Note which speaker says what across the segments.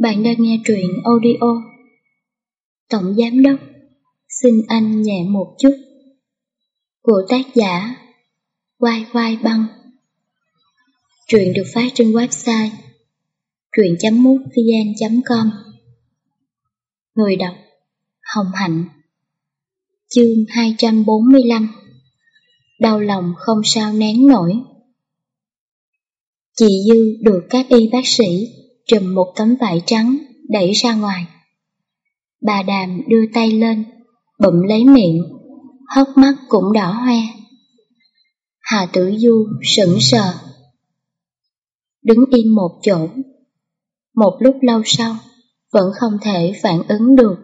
Speaker 1: Bạn đang nghe truyện audio. Tổng Giám Đốc, Xin anh nhẹ một chút. Của tác giả, quai quai Băng. Truyện được phát trên website truyện.mútvn.com Người đọc, Hồng Hạnh. Chương 245 Đau lòng không sao nén nổi. Chị Dư được các y bác sĩ trùm một tấm vải trắng đẩy ra ngoài. Bà Đàm đưa tay lên, bụm lấy miệng, hốc mắt cũng đỏ hoe. Hà Tử Du sững sờ, đứng im một chỗ. Một lúc lâu sau, vẫn không thể phản ứng được.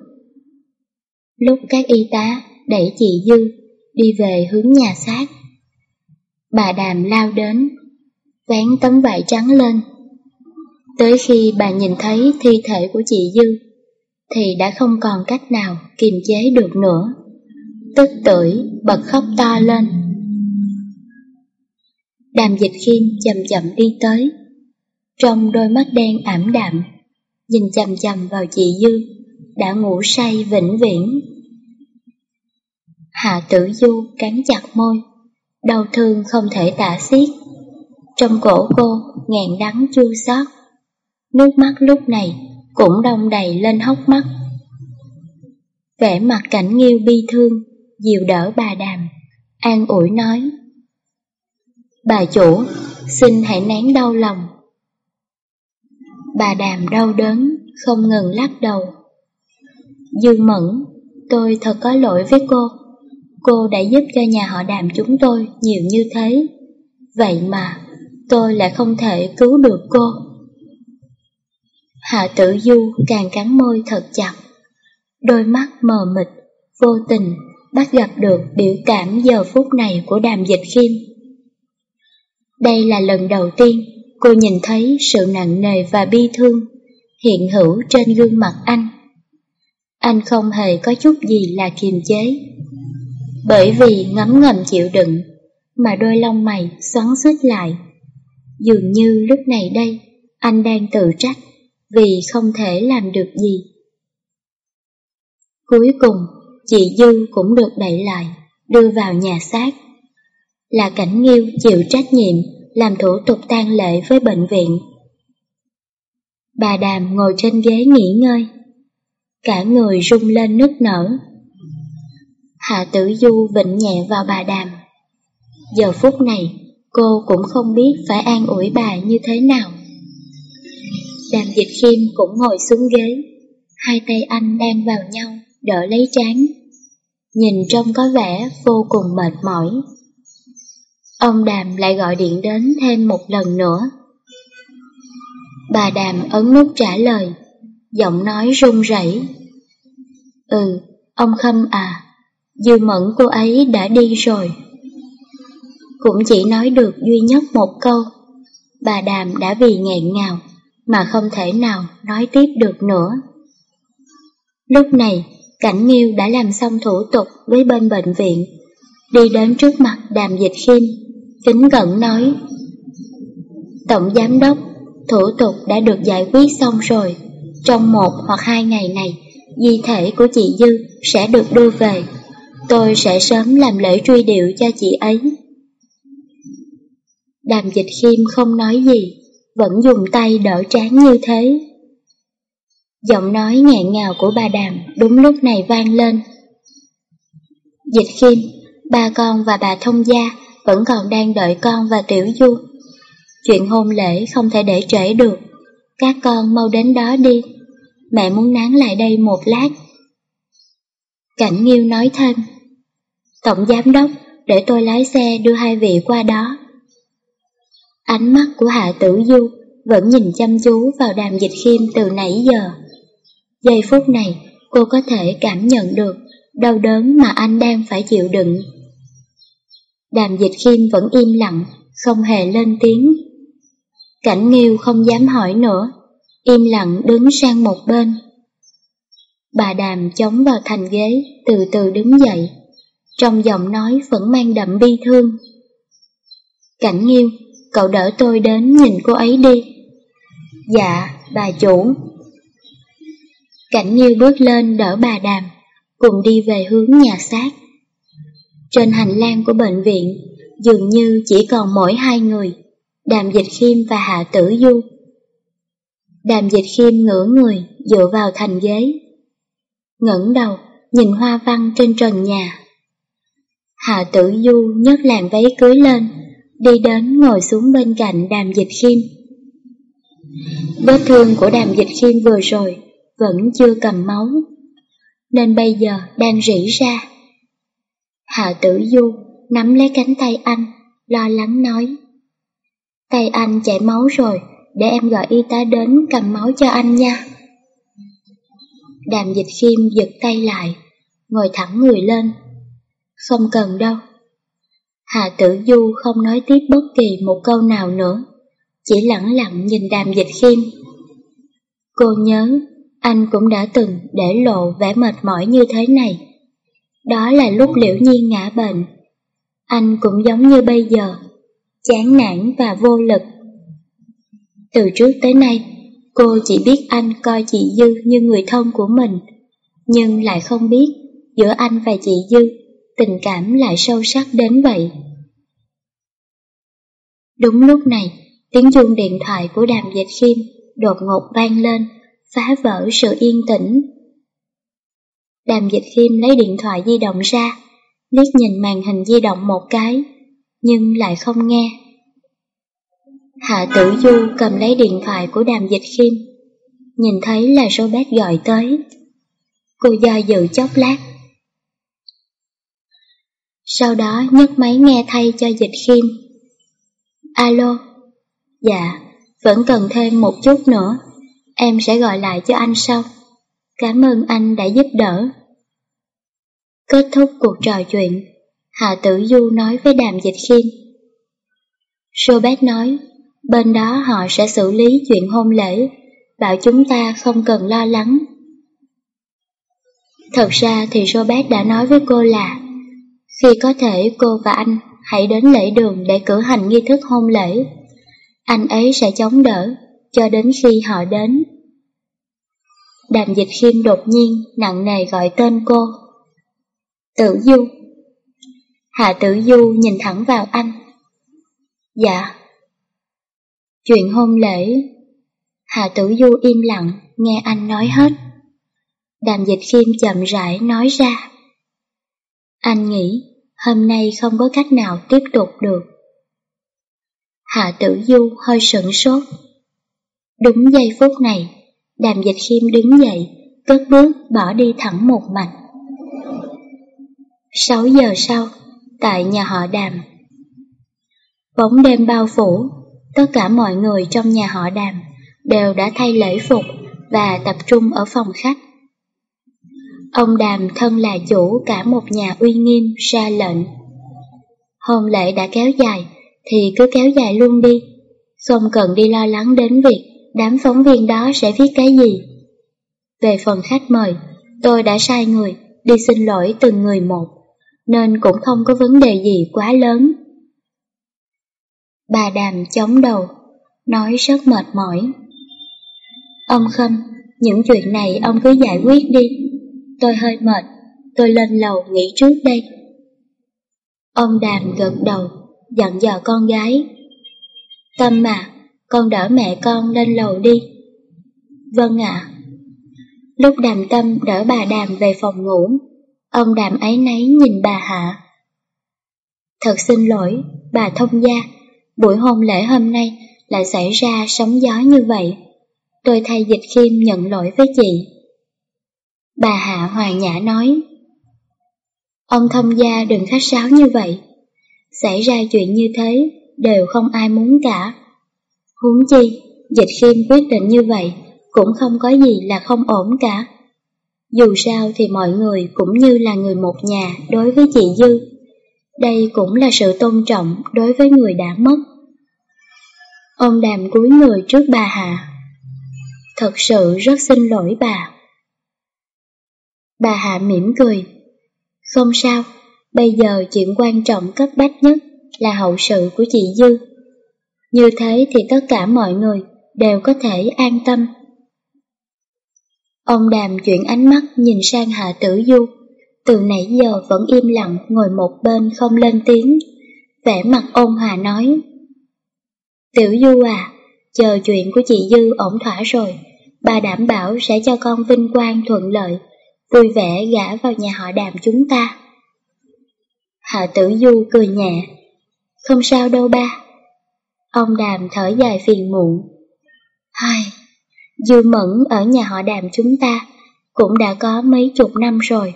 Speaker 1: Lúc các y tá đẩy chị Dư đi về hướng nhà xác, bà Đàm lao đến, vén tấm vải trắng lên Tới khi bà nhìn thấy thi thể của chị Dư, thì đã không còn cách nào kiềm chế được nữa. Tức tưởi bật khóc to lên. Đàm dịch khiêm chậm chậm đi tới, trong đôi mắt đen ảm đạm, nhìn chầm chầm vào chị Dư, đã ngủ say vĩnh viễn. Hạ tử du cắn chặt môi, đau thương không thể tả xiết. Trong cổ cô ngàn đắng chua xót nước mắt lúc này cũng đông đầy lên hốc mắt. Vẻ mặt cảnh nghiêu bi thương, dìu đỡ bà đàm, an ủi nói. Bà chủ, xin hãy nén đau lòng. Bà đàm đau đớn, không ngừng lắc đầu. dư mẫn, tôi thật có lỗi với cô. Cô đã giúp cho nhà họ đàm chúng tôi nhiều như thế. Vậy mà, tôi lại không thể cứu được cô. Hạ tử du càng cắn môi thật chặt, đôi mắt mờ mịt, vô tình bắt gặp được biểu cảm giờ phút này của đàm dịch khiêm. Đây là lần đầu tiên cô nhìn thấy sự nặng nề và bi thương hiện hữu trên gương mặt anh. Anh không hề có chút gì là kiềm chế. Bởi vì ngấm ngầm chịu đựng mà đôi lông mày xoắn xít lại. Dường như lúc này đây anh đang tự trách vì không thể làm được gì. Cuối cùng, chị Dư cũng được đẩy lại, đưa vào nhà xác. Là cảnh nghiêu chịu trách nhiệm làm thủ tục tang lễ với bệnh viện. Bà Đàm ngồi trên ghế nghỉ ngơi, cả người rung lên nức nở. Hạ Tử Du vịnh nhẹ vào bà Đàm. Giờ phút này, cô cũng không biết phải an ủi bà như thế nào. Đàm dịch khiêm cũng ngồi xuống ghế, hai tay anh đang vào nhau, đỡ lấy trán. Nhìn trông có vẻ vô cùng mệt mỏi. Ông Đàm lại gọi điện đến thêm một lần nữa. Bà Đàm ấn nút trả lời, giọng nói run rẩy. Ừ, ông Khâm à, dư mẫn cô ấy đã đi rồi. Cũng chỉ nói được duy nhất một câu, bà Đàm đã vì nghẹn ngào mà không thể nào nói tiếp được nữa. Lúc này, Cảnh Nghiêu đã làm xong thủ tục với bên bệnh viện, đi đến trước mặt đàm dịch khiêm, kính cẩn nói Tổng Giám Đốc, thủ tục đã được giải quyết xong rồi, trong một hoặc hai ngày này, di thể của chị Dư sẽ được đưa về, tôi sẽ sớm làm lễ truy điệu cho chị ấy. Đàm dịch khiêm không nói gì, vẫn dùng tay đỡ trán như thế. Giọng nói nghẹn ngào của bà Đàm đúng lúc này vang lên. Dịch khiêm, ba con và bà thông gia vẫn còn đang đợi con và tiểu du. Chuyện hôn lễ không thể để trễ được, các con mau đến đó đi, mẹ muốn nán lại đây một lát. Cảnh Nghiêu nói thêm, Tổng Giám Đốc, để tôi lái xe đưa hai vị qua đó. Ánh mắt của Hạ Tử Du vẫn nhìn chăm chú vào đàm dịch khiêm từ nãy giờ. Giây phút này, cô có thể cảm nhận được đau đớn mà anh đang phải chịu đựng. Đàm dịch khiêm vẫn im lặng, không hề lên tiếng. Cảnh nghiêu không dám hỏi nữa, im lặng đứng sang một bên. Bà đàm chống vào thành ghế, từ từ đứng dậy, trong giọng nói vẫn mang đậm bi thương. Cảnh nghiêu, cậu đỡ tôi đến nhìn cô ấy đi. Dạ, bà chủ. Cảnh như bước lên đỡ bà Đàm, cùng đi về hướng nhà xác. Trên hành lang của bệnh viện, dường như chỉ còn mỗi hai người, Đàm Dịch Khiêm và Hạ Tử Du. Đàm Dịch Khiêm ngửa người, dựa vào thành ghế. ngẩng đầu, nhìn hoa văn trên trần nhà. Hạ Tử Du nhấc làn váy cưới lên, đi đến ngồi xuống bên cạnh Đàm Dịch Khiêm. Vết thương của Đàm Dịch Khiêm vừa rồi vẫn chưa cầm máu, nên bây giờ đang rỉ ra. Hạ Tử Du nắm lấy cánh tay anh, lo lắng nói. Tay anh chảy máu rồi, để em gọi y tá đến cầm máu cho anh nha. Đàm dịch khiêm giật tay lại, ngồi thẳng người lên. Không cần đâu. Hà tử du không nói tiếp bất kỳ một câu nào nữa, chỉ lặng lặng nhìn đàm dịch khiêm. Cô nhớ, anh cũng đã từng để lộ vẻ mệt mỏi như thế này. Đó là lúc liễu nhiên ngã bệnh. Anh cũng giống như bây giờ, chán nản và vô lực. Từ trước tới nay, cô chỉ biết anh coi chị Dư như người thân của mình, nhưng lại không biết giữa anh và chị Dư tình cảm lại sâu sắc đến vậy. Đúng lúc này, tiếng chuông điện thoại của đàm dịch khiêm đột ngột vang lên, phá vỡ sự yên tĩnh. Đàm dịch khiêm lấy điện thoại di động ra, liếc nhìn màn hình di động một cái, nhưng lại không nghe. Hạ tử du cầm lấy điện thoại của đàm dịch khiêm, nhìn thấy là số bác gọi tới. Cô do dự chốc lát. Sau đó nhấc máy nghe thay cho dịch khiêm. Alo, dạ, vẫn cần thêm một chút nữa, em sẽ gọi lại cho anh sau. Cảm ơn anh đã giúp đỡ. Kết thúc cuộc trò chuyện, Hạ Tử Du nói với Đàm Dịch Khiêm. Robert nói, bên đó họ sẽ xử lý chuyện hôn lễ, bảo chúng ta không cần lo lắng. Thật ra thì Robert đã nói với cô là, khi có thể cô và anh hãy đến lễ đường để cử hành nghi thức hôn lễ. Anh ấy sẽ chống đỡ, cho đến khi họ đến. Đàm dịch khiêm đột nhiên nặng nề gọi tên cô. Tử Du Hạ Tử Du nhìn thẳng vào anh. Dạ. Chuyện hôn lễ. Hạ Tử Du im lặng, nghe anh nói hết. Đàm dịch khiêm chậm rãi nói ra. Anh nghĩ hôm nay không có cách nào tiếp tục được. Hạ Tử Du hơi sửng sốt. Đúng giây phút này, đàm dịch khiêm đứng dậy, cất bước bỏ đi thẳng một mạch. Sáu giờ sau, tại nhà họ đàm. Bóng đêm bao phủ, tất cả mọi người trong nhà họ đàm đều đã thay lễ phục và tập trung ở phòng khách. Ông đàm thân là chủ cả một nhà uy nghiêm ra lệnh. Hôn lễ đã kéo dài, thì cứ kéo dài luôn đi, không cần đi lo lắng đến việc đám phóng viên đó sẽ viết cái gì. Về phần khách mời, tôi đã sai người đi xin lỗi từng người một nên cũng không có vấn đề gì quá lớn. Bà đàm chống đầu, nói rất mệt mỏi. Ông Khâm, những chuyện này ông cứ giải quyết đi. Tôi hơi mệt, tôi lên lầu nghỉ trước đây. Ông đàm gật đầu, dặn dò con gái. Tâm mà, con đỡ mẹ con lên lầu đi. Vâng ạ. Lúc đàm tâm đỡ bà đàm về phòng ngủ, Ông đàm ấy nấy nhìn bà Hạ. Thật xin lỗi, bà thông gia, buổi hôn lễ hôm nay lại xảy ra sóng gió như vậy. Tôi thay dịch khiêm nhận lỗi với chị. Bà Hạ hòa nhã nói, Ông thông gia đừng khách sáo như vậy. Xảy ra chuyện như thế đều không ai muốn cả. Huống chi, dịch khiêm quyết định như vậy cũng không có gì là không ổn cả. Dù sao thì mọi người cũng như là người một nhà đối với chị Dư. Đây cũng là sự tôn trọng đối với người đã mất. Ông đàm cúi người trước bà hạ, Thật sự rất xin lỗi bà. Bà Hạ mỉm cười. Không sao, bây giờ chuyện quan trọng cấp bách nhất là hậu sự của chị Dư. Như thế thì tất cả mọi người đều có thể an tâm. Ông đàm chuyển ánh mắt nhìn sang Hạ Tử Du, từ nãy giờ vẫn im lặng ngồi một bên không lên tiếng, vẻ mặt ôn hòa nói. Tiểu Du à, chờ chuyện của chị Dư ổn thỏa rồi, bà đảm bảo sẽ cho con vinh quang thuận lợi, vui vẻ gả vào nhà họ đàm chúng ta. Hạ Tử Du cười nhẹ, không sao đâu ba. Ông đàm thở dài phiền muộn. Hai, Dư Mẫn ở nhà họ đàm chúng ta cũng đã có mấy chục năm rồi.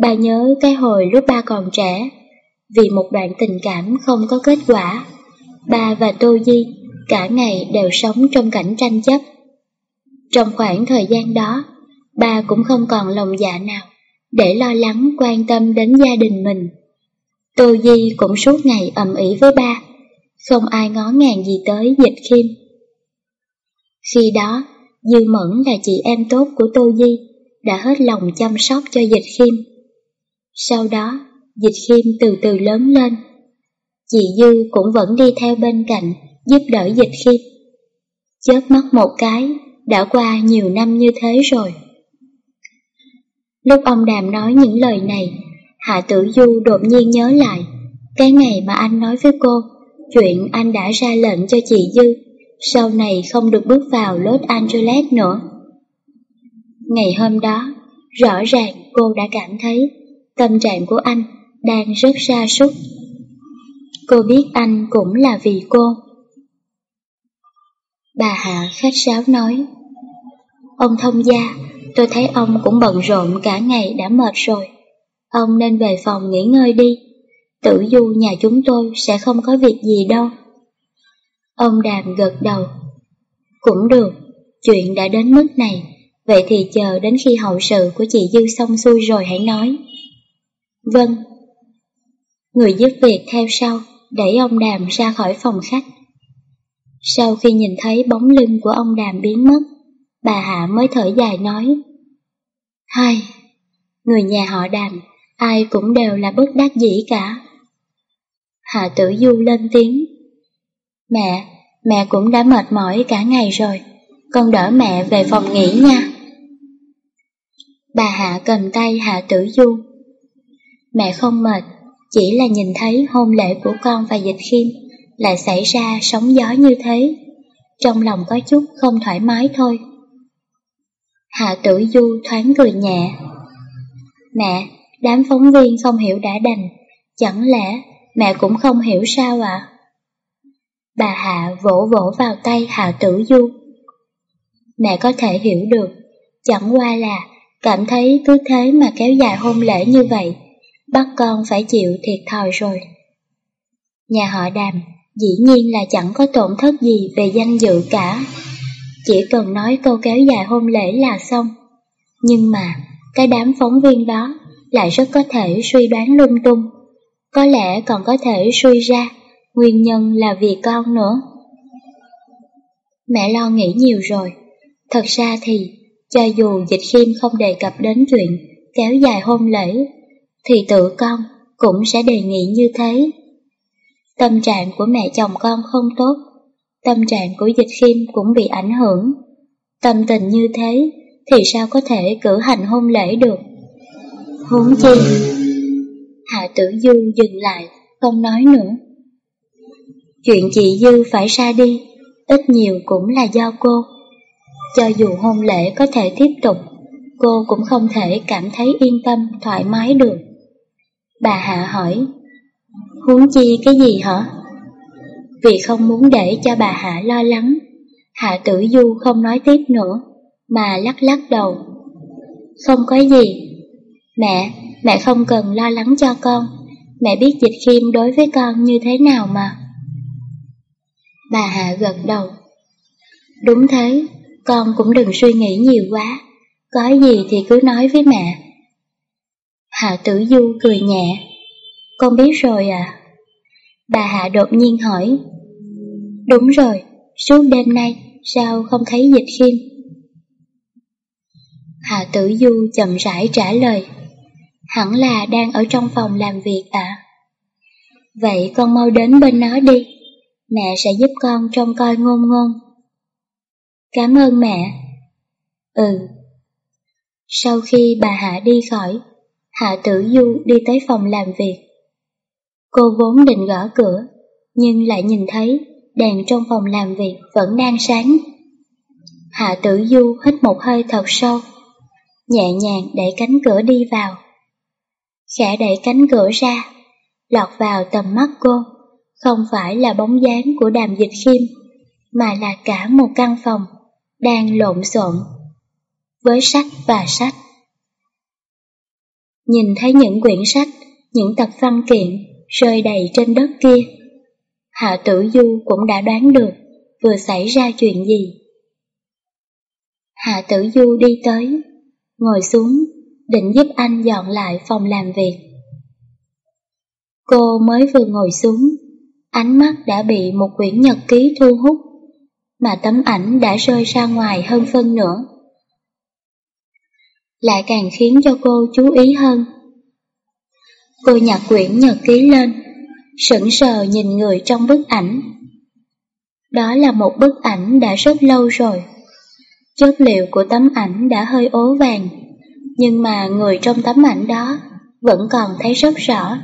Speaker 1: Bà nhớ cái hồi lúc ba còn trẻ, vì một đoạn tình cảm không có kết quả, ba và Tô Di cả ngày đều sống trong cảnh tranh chấp. Trong khoảng thời gian đó, ba cũng không còn lòng dạ nào để lo lắng quan tâm đến gia đình mình. Tô Di cũng suốt ngày ầm ĩ với ba, không ai ngó ngàng gì tới dịch khiêm. Khi đó, Dư Mẫn là chị em tốt của Tô Di, đã hết lòng chăm sóc cho dịch khiêm. Sau đó, dịch khiêm từ từ lớn lên. Chị Dư cũng vẫn đi theo bên cạnh, giúp đỡ dịch khiêm. Chớp mắt một cái, đã qua nhiều năm như thế rồi. Lúc ông Đàm nói những lời này, Hạ Tử Du đột nhiên nhớ lại cái ngày mà anh nói với cô chuyện anh đã ra lệnh cho chị Dư sau này không được bước vào Los Angeles nữa. Ngày hôm đó, rõ ràng cô đã cảm thấy tâm trạng của anh đang rất sa sút. Cô biết anh cũng là vì cô. Bà Hạ khách sáo nói, Ông thông gia, tôi thấy ông cũng bận rộn cả ngày đã mệt rồi. Ông nên về phòng nghỉ ngơi đi. Tử du nhà chúng tôi sẽ không có việc gì đâu. Ông Đàm gật đầu. Cũng được, chuyện đã đến mức này, vậy thì chờ đến khi hậu sự của chị Dư xong xuôi rồi hãy nói. Vâng. Người giúp việc theo sau, đẩy ông Đàm ra khỏi phòng khách. Sau khi nhìn thấy bóng lưng của ông Đàm biến mất, bà Hạ mới thở dài nói. Hai, người nhà họ Đàm, ai cũng đều là bất đắc dĩ cả. Hạ tử du lên tiếng. Mẹ, mẹ cũng đã mệt mỏi cả ngày rồi, con đỡ mẹ về phòng nghỉ nha. Bà Hạ cầm tay Hạ Tử Du. Mẹ không mệt, chỉ là nhìn thấy hôn lễ của con và Dịch Khiêm lại xảy ra sóng gió như thế, trong lòng có chút không thoải mái thôi. Hạ Tử Du thoáng cười nhẹ. Mẹ, đám phóng viên không hiểu đã đành, chẳng lẽ mẹ cũng không hiểu sao ạ? Bà Hạ vỗ vỗ vào tay Hạ Tử Du. Mẹ có thể hiểu được, chẳng qua là cảm thấy cứ thế mà kéo dài hôn lễ như vậy, bắt con phải chịu thiệt thòi rồi. Nhà họ đàm dĩ nhiên là chẳng có tổn thất gì về danh dự cả, chỉ cần nói câu kéo dài hôn lễ là xong. Nhưng mà, cái đám phóng viên đó lại rất có thể suy đoán lung tung, có lẽ còn có thể suy ra Nguyên nhân là vì con nữa. Mẹ lo nghĩ nhiều rồi. Thật ra thì, cho dù dịch khiêm không đề cập đến chuyện kéo dài hôn lễ, thì tự con cũng sẽ đề nghị như thế. Tâm trạng của mẹ chồng con không tốt, tâm trạng của dịch khiêm cũng bị ảnh hưởng. Tâm tình như thế thì sao có thể cử hành hôn lễ được? Huống chi? Hạ tử du dừng lại, không nói nữa. Chuyện chị Dư phải ra đi, ít nhiều cũng là do cô. Cho dù hôn lễ có thể tiếp tục, cô cũng không thể cảm thấy yên tâm, thoải mái được. Bà Hạ hỏi, huống chi cái gì hả? Vì không muốn để cho bà Hạ lo lắng, Hạ Tử Du không nói tiếp nữa, mà lắc lắc đầu. Không có gì. Mẹ, mẹ không cần lo lắng cho con, mẹ biết dịch khiêm đối với con như thế nào mà. Bà Hạ gật đầu. Đúng thế, con cũng đừng suy nghĩ nhiều quá, có gì thì cứ nói với mẹ. Hạ tử du cười nhẹ. Con biết rồi à? Bà Hạ đột nhiên hỏi. Đúng rồi, suốt đêm nay sao không thấy dịch khiêm? Hạ tử du chậm rãi trả lời. Hẳn là đang ở trong phòng làm việc ạ. Vậy con mau đến bên nó đi mẹ sẽ giúp con trông coi ngôn ngôn. Cảm ơn mẹ. Ừ, Sau khi bà Hạ đi khỏi, Hạ Tử Du đi tới phòng làm việc. Cô vốn định gõ cửa, nhưng lại nhìn thấy đèn trong phòng làm việc vẫn đang sáng. Hạ Tử Du hít một hơi thật sâu, nhẹ nhàng đẩy cánh cửa đi vào. Khẽ đẩy cánh cửa ra, lọt vào tầm mắt cô, không phải là bóng dáng của đàm dịch khiêm, mà là cả một căn phòng đang lộn xộn với sách và sách. Nhìn thấy những quyển sách, những tập văn kiện rơi đầy trên đất kia, Hạ Tử Du cũng đã đoán được vừa xảy ra chuyện gì. Hạ Tử Du đi tới, ngồi xuống, định giúp anh dọn lại phòng làm việc. Cô mới vừa ngồi xuống, ánh mắt đã bị một quyển nhật ký thu hút, mà tấm ảnh đã rơi ra ngoài hơn phân nữa, Lại càng khiến cho cô chú ý hơn. Cô nhặt quyển nhật ký lên, sững sờ nhìn người trong bức ảnh. Đó là một bức ảnh đã rất lâu rồi. Chất liệu của tấm ảnh đã hơi ố vàng, nhưng mà người trong tấm ảnh đó vẫn còn thấy rất rõ.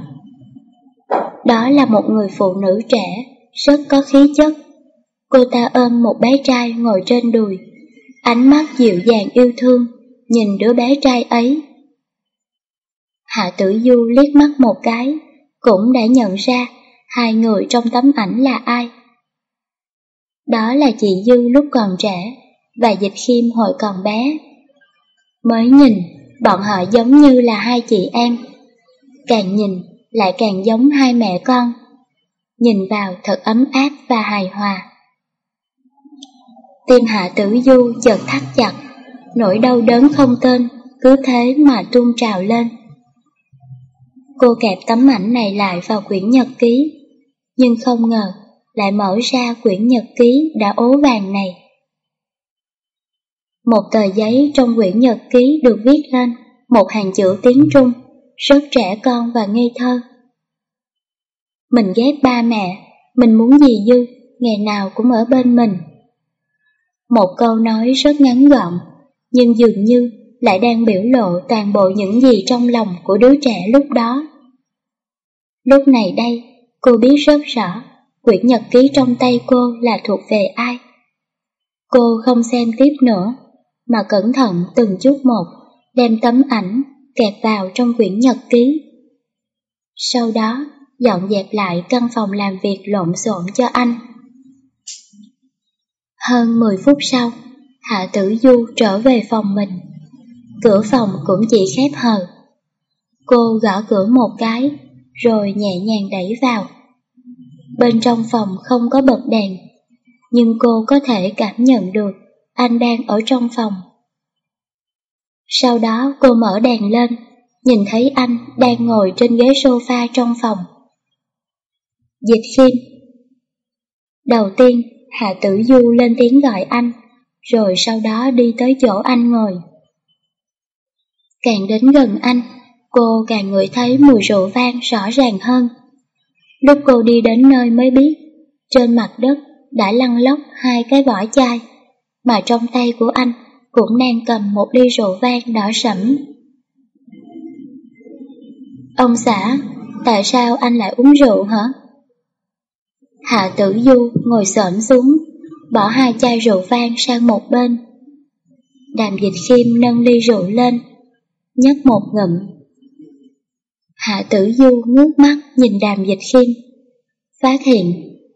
Speaker 1: Đó là một người phụ nữ trẻ, rất có khí chất. Cô ta ôm một bé trai ngồi trên đùi, ánh mắt dịu dàng yêu thương, nhìn đứa bé trai ấy. Hạ tử du liếc mắt một cái, cũng đã nhận ra hai người trong tấm ảnh là ai. Đó là chị Dư lúc còn trẻ và Dịch Khiêm hồi còn bé. Mới nhìn, bọn họ giống như là hai chị em. Càng nhìn, lại càng giống hai mẹ con. Nhìn vào thật ấm áp và hài hòa. Tim hạ tử du chợt thắt chặt, nỗi đau đớn không tên, cứ thế mà tuôn trào lên. Cô kẹp tấm ảnh này lại vào quyển nhật ký, nhưng không ngờ lại mở ra quyển nhật ký đã ố vàng này. Một tờ giấy trong quyển nhật ký được viết lên một hàng chữ tiếng Trung, rất trẻ con và ngây thơ. Mình ghét ba mẹ, mình muốn gì Dư, ngày nào cũng ở bên mình. Một câu nói rất ngắn gọn, nhưng dường như lại đang biểu lộ toàn bộ những gì trong lòng của đứa trẻ lúc đó. Lúc này đây, cô biết rất rõ quyển nhật ký trong tay cô là thuộc về ai. Cô không xem tiếp nữa, mà cẩn thận từng chút một đem tấm ảnh kẹp vào trong quyển nhật ký. Sau đó, dọn dẹp lại căn phòng làm việc lộn xộn cho anh. Hơn 10 phút sau, Hạ Tử Du trở về phòng mình. Cửa phòng cũng chỉ khép hờ. Cô gõ cửa một cái, rồi nhẹ nhàng đẩy vào. Bên trong phòng không có bật đèn, nhưng cô có thể cảm nhận được anh đang ở trong phòng. Sau đó cô mở đèn lên, nhìn thấy anh đang ngồi trên ghế sofa trong phòng. Dịch khiêm Đầu tiên, Hạ Tử Du lên tiếng gọi anh, rồi sau đó đi tới chỗ anh ngồi. Càng đến gần anh, cô càng ngửi thấy mùi rượu vang rõ ràng hơn. Lúc cô đi đến nơi mới biết, trên mặt đất đã lăn lóc hai cái vỏ chai, mà trong tay của anh cũng đang cầm một ly rượu vang đỏ sẫm. Ông xã, tại sao anh lại uống rượu hả? Hạ tử du ngồi xổm xuống, bỏ hai chai rượu vang sang một bên. Đàm dịch khiêm nâng ly rượu lên, nhấp một ngụm. Hạ tử du ngước mắt nhìn đàm dịch khiêm, phát hiện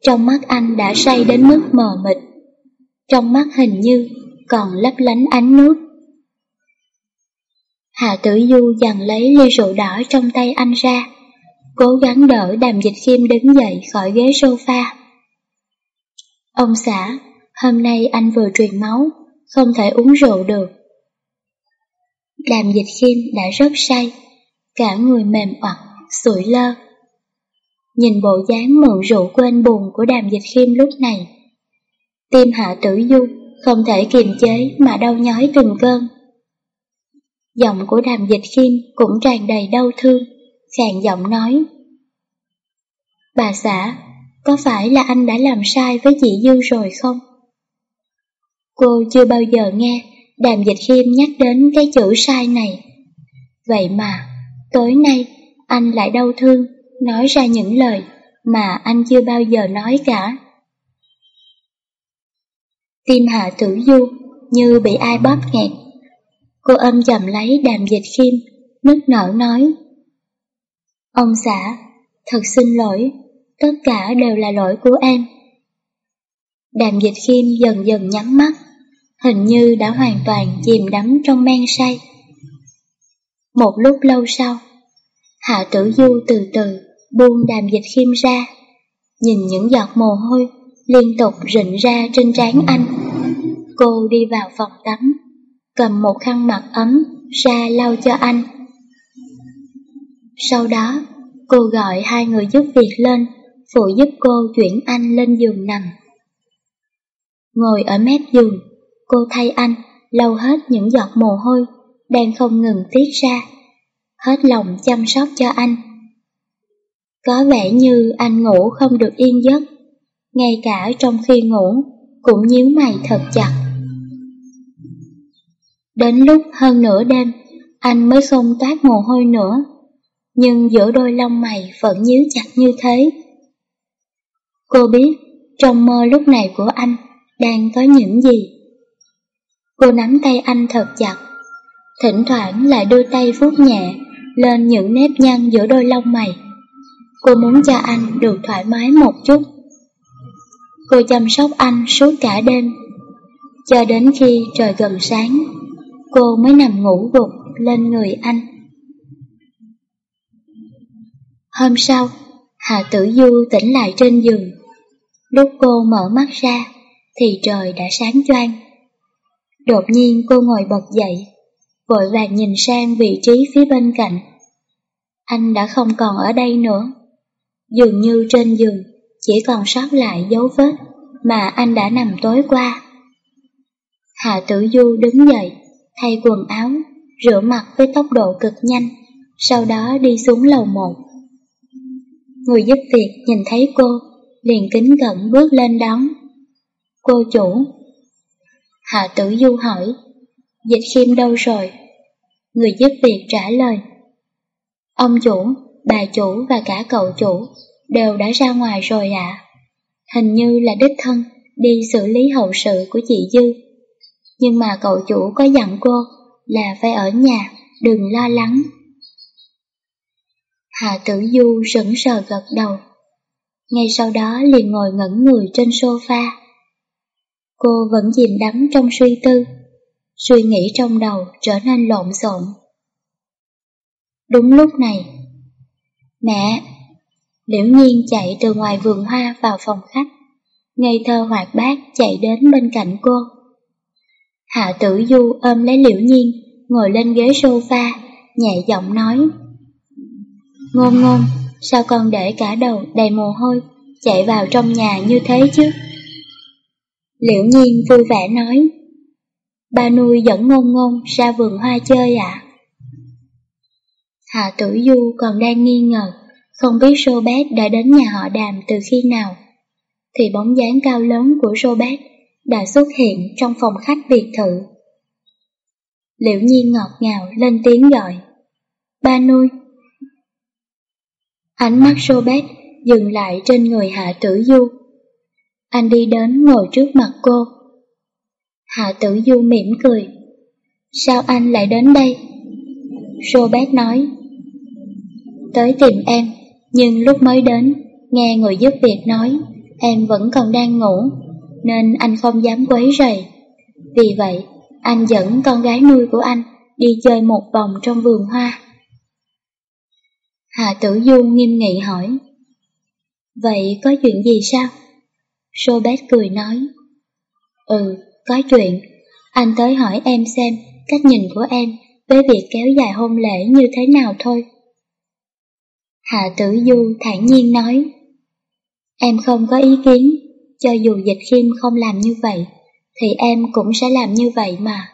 Speaker 1: trong mắt anh đã say đến mức mờ mịt. Trong mắt hình như còn lấp lánh ánh nước. Hạ tử du dần lấy ly rượu đỏ trong tay anh ra, cố gắng đỡ đàm dịch khiêm đứng dậy khỏi ghế sofa. Ông xã, hôm nay anh vừa truyền máu, không thể uống rượu được. Đàm dịch khiêm đã rất say, cả người mềm oặt, sụi lơ. Nhìn bộ dáng mượn rượu quên buồn của đàm dịch khiêm lúc này, tim hạ tử du không thể kiềm chế mà đau nhói từng cơn. Giọng của đàm dịch khiêm cũng tràn đầy đau thương, khàn giọng nói. Bà xã, có phải là anh đã làm sai với chị Dư rồi không? Cô chưa bao giờ nghe Đàm dịch khiêm nhắc đến cái chữ sai này. Vậy mà, tối nay anh lại đau thương, nói ra những lời mà anh chưa bao giờ nói cả. Tim Hạ Tử Du như bị ai bóp nghẹt. Cô âm chầm lấy đàm dịch khiêm, nức nở nói. Ông xã, thật xin lỗi, tất cả đều là lỗi của em. Đàm dịch khiêm dần dần nhắm mắt, hình như đã hoàn toàn chìm đắm trong men say. Một lúc lâu sau, Hạ Tử Du từ từ buông đàm dịch khiêm ra, nhìn những giọt mồ hôi liên tục rịn ra trên trán anh. Cô đi vào phòng tắm, cầm một khăn mặt ấm ra lau cho anh. Sau đó, cô gọi hai người giúp việc lên, phụ giúp cô chuyển anh lên giường nằm. Ngồi ở mép giường, cô thay anh lau hết những giọt mồ hôi đang không ngừng tiết ra, hết lòng chăm sóc cho anh. Có vẻ như anh ngủ không được yên giấc, ngay cả trong khi ngủ cũng nhíu mày thật chặt. Đến lúc hơn nửa đêm, anh mới không toát mồ hôi nữa, nhưng giữa đôi lông mày vẫn nhíu chặt như thế. Cô biết trong mơ lúc này của anh đang có những gì. Cô nắm tay anh thật chặt, thỉnh thoảng lại đưa tay vuốt nhẹ lên những nếp nhăn giữa đôi lông mày. Cô muốn cho anh được thoải mái một chút. Cô chăm sóc anh suốt cả đêm, cho đến khi trời gần sáng, cô mới nằm ngủ gục lên người anh. Hôm sau, Hà Tử Du tỉnh lại trên giường. Lúc cô mở mắt ra, thì trời đã sáng choang. Đột nhiên cô ngồi bật dậy, vội vàng nhìn sang vị trí phía bên cạnh. Anh đã không còn ở đây nữa. Dường như trên giường chỉ còn sót lại dấu vết mà anh đã nằm tối qua. Hạ Tử Du đứng dậy, thay quần áo, rửa mặt với tốc độ cực nhanh, sau đó đi xuống lầu một. Người giúp việc nhìn thấy cô, liền kính cẩn bước lên đón. Cô chủ. Hạ Tử Du hỏi, dịch khiêm đâu rồi? Người giúp việc trả lời. Ông chủ, bà chủ và cả cậu chủ đều đã ra ngoài rồi ạ. Hình như là đích thân đi xử lý hậu sự của chị Dư. Nhưng mà cậu chủ có dặn cô là phải ở nhà, đừng lo lắng. Hạ tử du sững sờ gật đầu. Ngay sau đó liền ngồi ngẩn người trên sofa. Cô vẫn chìm đắm trong suy tư, suy nghĩ trong đầu trở nên lộn xộn. Đúng lúc này, mẹ, liễu nhiên chạy từ ngoài vườn hoa vào phòng khách, ngây thơ hoạt bát chạy đến bên cạnh cô. Hạ tử du ôm lấy liễu nhiên, ngồi lên ghế sofa, nhẹ giọng nói. Ngôn ngôn, sao con để cả đầu đầy mồ hôi, chạy vào trong nhà như thế chứ? Liễu nhiên vui vẻ nói. Ba nuôi dẫn ngôn ngôn ra vườn hoa chơi ạ. À? Hạ tử du còn đang nghi ngờ, không biết Robert đã đến nhà họ đàm từ khi nào. Thì bóng dáng cao lớn của Robert đã xuất hiện trong phòng khách biệt thự. Liễu nhiên ngọt ngào lên tiếng gọi. Ba nuôi. Ánh mắt Robert dừng lại trên người Hạ Tử Du. Anh đi đến ngồi trước mặt cô. Hạ Tử Du mỉm cười. Sao anh lại đến đây? Robert nói. Tới tìm em, nhưng lúc mới đến, nghe người giúp việc nói em vẫn còn đang ngủ, nên anh không dám quấy rầy. Vì vậy, anh dẫn con gái nuôi của anh đi chơi một vòng trong vườn hoa. Hạ Tử Du nghiêm nghị hỏi, Vậy có chuyện gì sao? Robert cười nói, Ừ, có chuyện, anh tới hỏi em xem cách nhìn của em với việc kéo dài hôn lễ như thế nào thôi. Hạ Tử Du thản nhiên nói, Em không có ý kiến, cho dù dịch khiêm không làm như vậy, thì em cũng sẽ làm như vậy mà.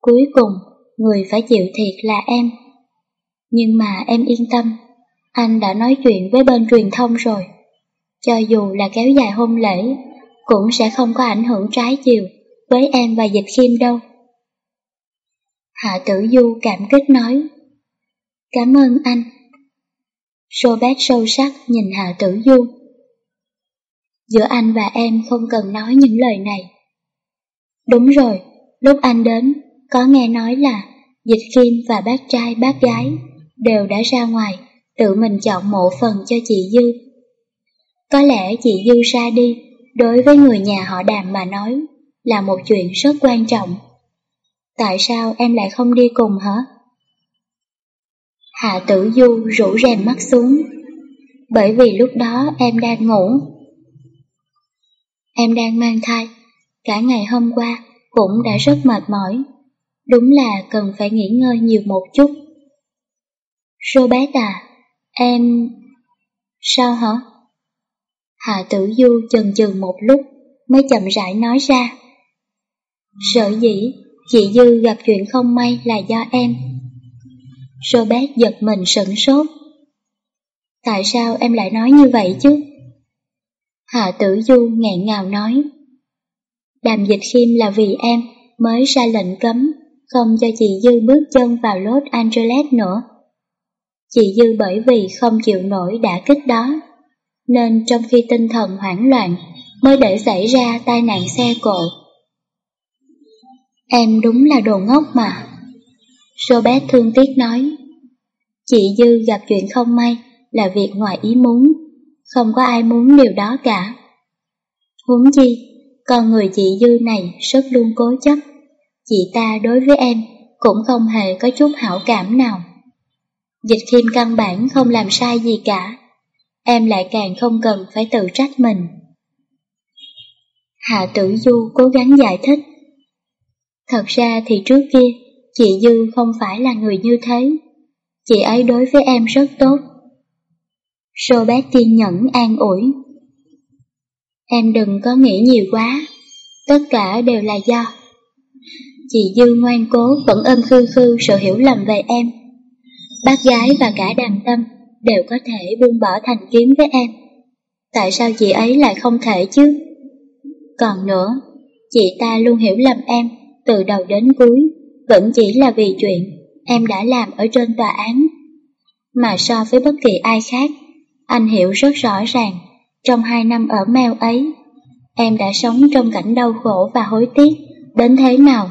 Speaker 1: Cuối cùng, người phải chịu thiệt là em. Nhưng mà em yên tâm, anh đã nói chuyện với bên truyền thông rồi. Cho dù là kéo dài hôn lễ, cũng sẽ không có ảnh hưởng trái chiều với em và Dịch Khiêm đâu. Hạ Tử Du cảm kích nói, Cảm ơn anh. Robert sâu sắc nhìn Hạ Tử Du. Giữa anh và em không cần nói những lời này. Đúng rồi, lúc anh đến, có nghe nói là Dịch Khiêm và bác trai bác gái đều đã ra ngoài tự mình chọn mộ phần cho chị Dư. Có lẽ chị Dư ra đi, đối với người nhà họ đàm mà nói, là một chuyện rất quan trọng. Tại sao em lại không đi cùng hả? Hạ tử du rủ rèm mắt xuống, bởi vì lúc đó em đang ngủ. Em đang mang thai, cả ngày hôm qua cũng đã rất mệt mỏi, đúng là cần phải nghỉ ngơi nhiều một chút. Robert à, em... Sao hả? Hạ tử du chần chừ một lúc mới chậm rãi nói ra. Sợ dĩ, chị Dư gặp chuyện không may là do em. Robert giật mình sửng sốt. Tại sao em lại nói như vậy chứ? Hạ tử du ngẹn ngào nói. Đàm dịch khiêm là vì em mới ra lệnh cấm, không cho chị Dư bước chân vào Los Angeles nữa. Chị Dư bởi vì không chịu nổi đã kích đó, nên trong khi tinh thần hoảng loạn mới để xảy ra tai nạn xe cộ. Em đúng là đồ ngốc mà. Robert thương tiếc nói. Chị Dư gặp chuyện không may là việc ngoài ý muốn, không có ai muốn điều đó cả. Huống chi, con người chị Dư này rất luôn cố chấp. Chị ta đối với em cũng không hề có chút hảo cảm nào. Dịch khiêm căn bản không làm sai gì cả, em lại càng không cần phải tự trách mình. Hạ tử du cố gắng giải thích. Thật ra thì trước kia, chị Dư không phải là người như thế. Chị ấy đối với em rất tốt. Robert kiên nhẫn an ủi. Em đừng có nghĩ nhiều quá, tất cả đều là do. Chị Dư ngoan cố vẫn ôm khư khư sự hiểu lầm về em. Bác gái và cả đàn tâm đều có thể buông bỏ thành kiếm với em. Tại sao chị ấy lại không thể chứ? Còn nữa, chị ta luôn hiểu lầm em từ đầu đến cuối, vẫn chỉ là vì chuyện em đã làm ở trên tòa án. Mà so với bất kỳ ai khác, anh hiểu rất rõ ràng, trong hai năm ở Mèo ấy, em đã sống trong cảnh đau khổ và hối tiếc đến thế nào.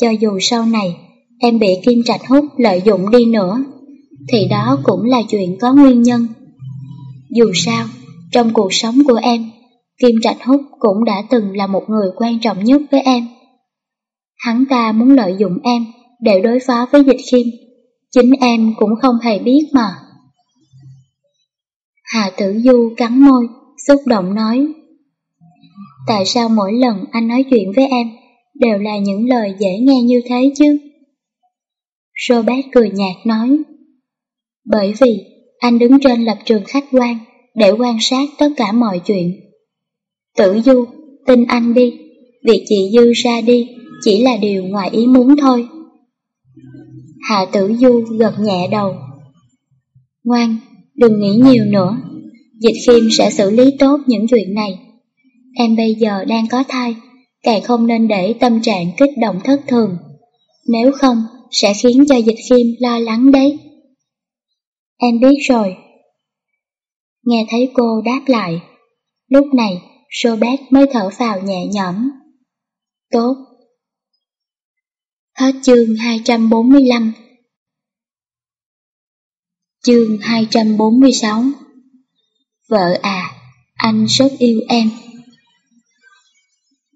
Speaker 1: Cho dù sau này em bị Kim Trạch Hút lợi dụng đi nữa, thì đó cũng là chuyện có nguyên nhân. Dù sao, trong cuộc sống của em, Kim Trạch Hút cũng đã từng là một người quan trọng nhất với em. Hắn ta muốn lợi dụng em để đối phó với dịch khiêm, chính em cũng không hề biết mà. Hà Tử Du cắn môi, xúc động nói. Tại sao mỗi lần anh nói chuyện với em đều là những lời dễ nghe như thế chứ? Robert cười nhạt nói. Bởi vì anh đứng trên lập trường khách quan để quan sát tất cả mọi chuyện. Tử Du, tin anh đi, việc chị Dư ra đi chỉ là điều ngoài ý muốn thôi. Hạ Tử Du gật nhẹ đầu. Ngoan, đừng nghĩ nhiều nữa, Dịch Khiêm sẽ xử lý tốt những chuyện này. Em bây giờ đang có thai, càng không nên để tâm trạng kích động thất thường. Nếu không, sẽ khiến cho Dịch Khiêm lo lắng đấy. Em biết rồi. Nghe thấy cô đáp lại, lúc này Robert mới thở vào nhẹ nhõm. Tốt. Hết chương 245 Chương 246 Vợ à, anh rất yêu em.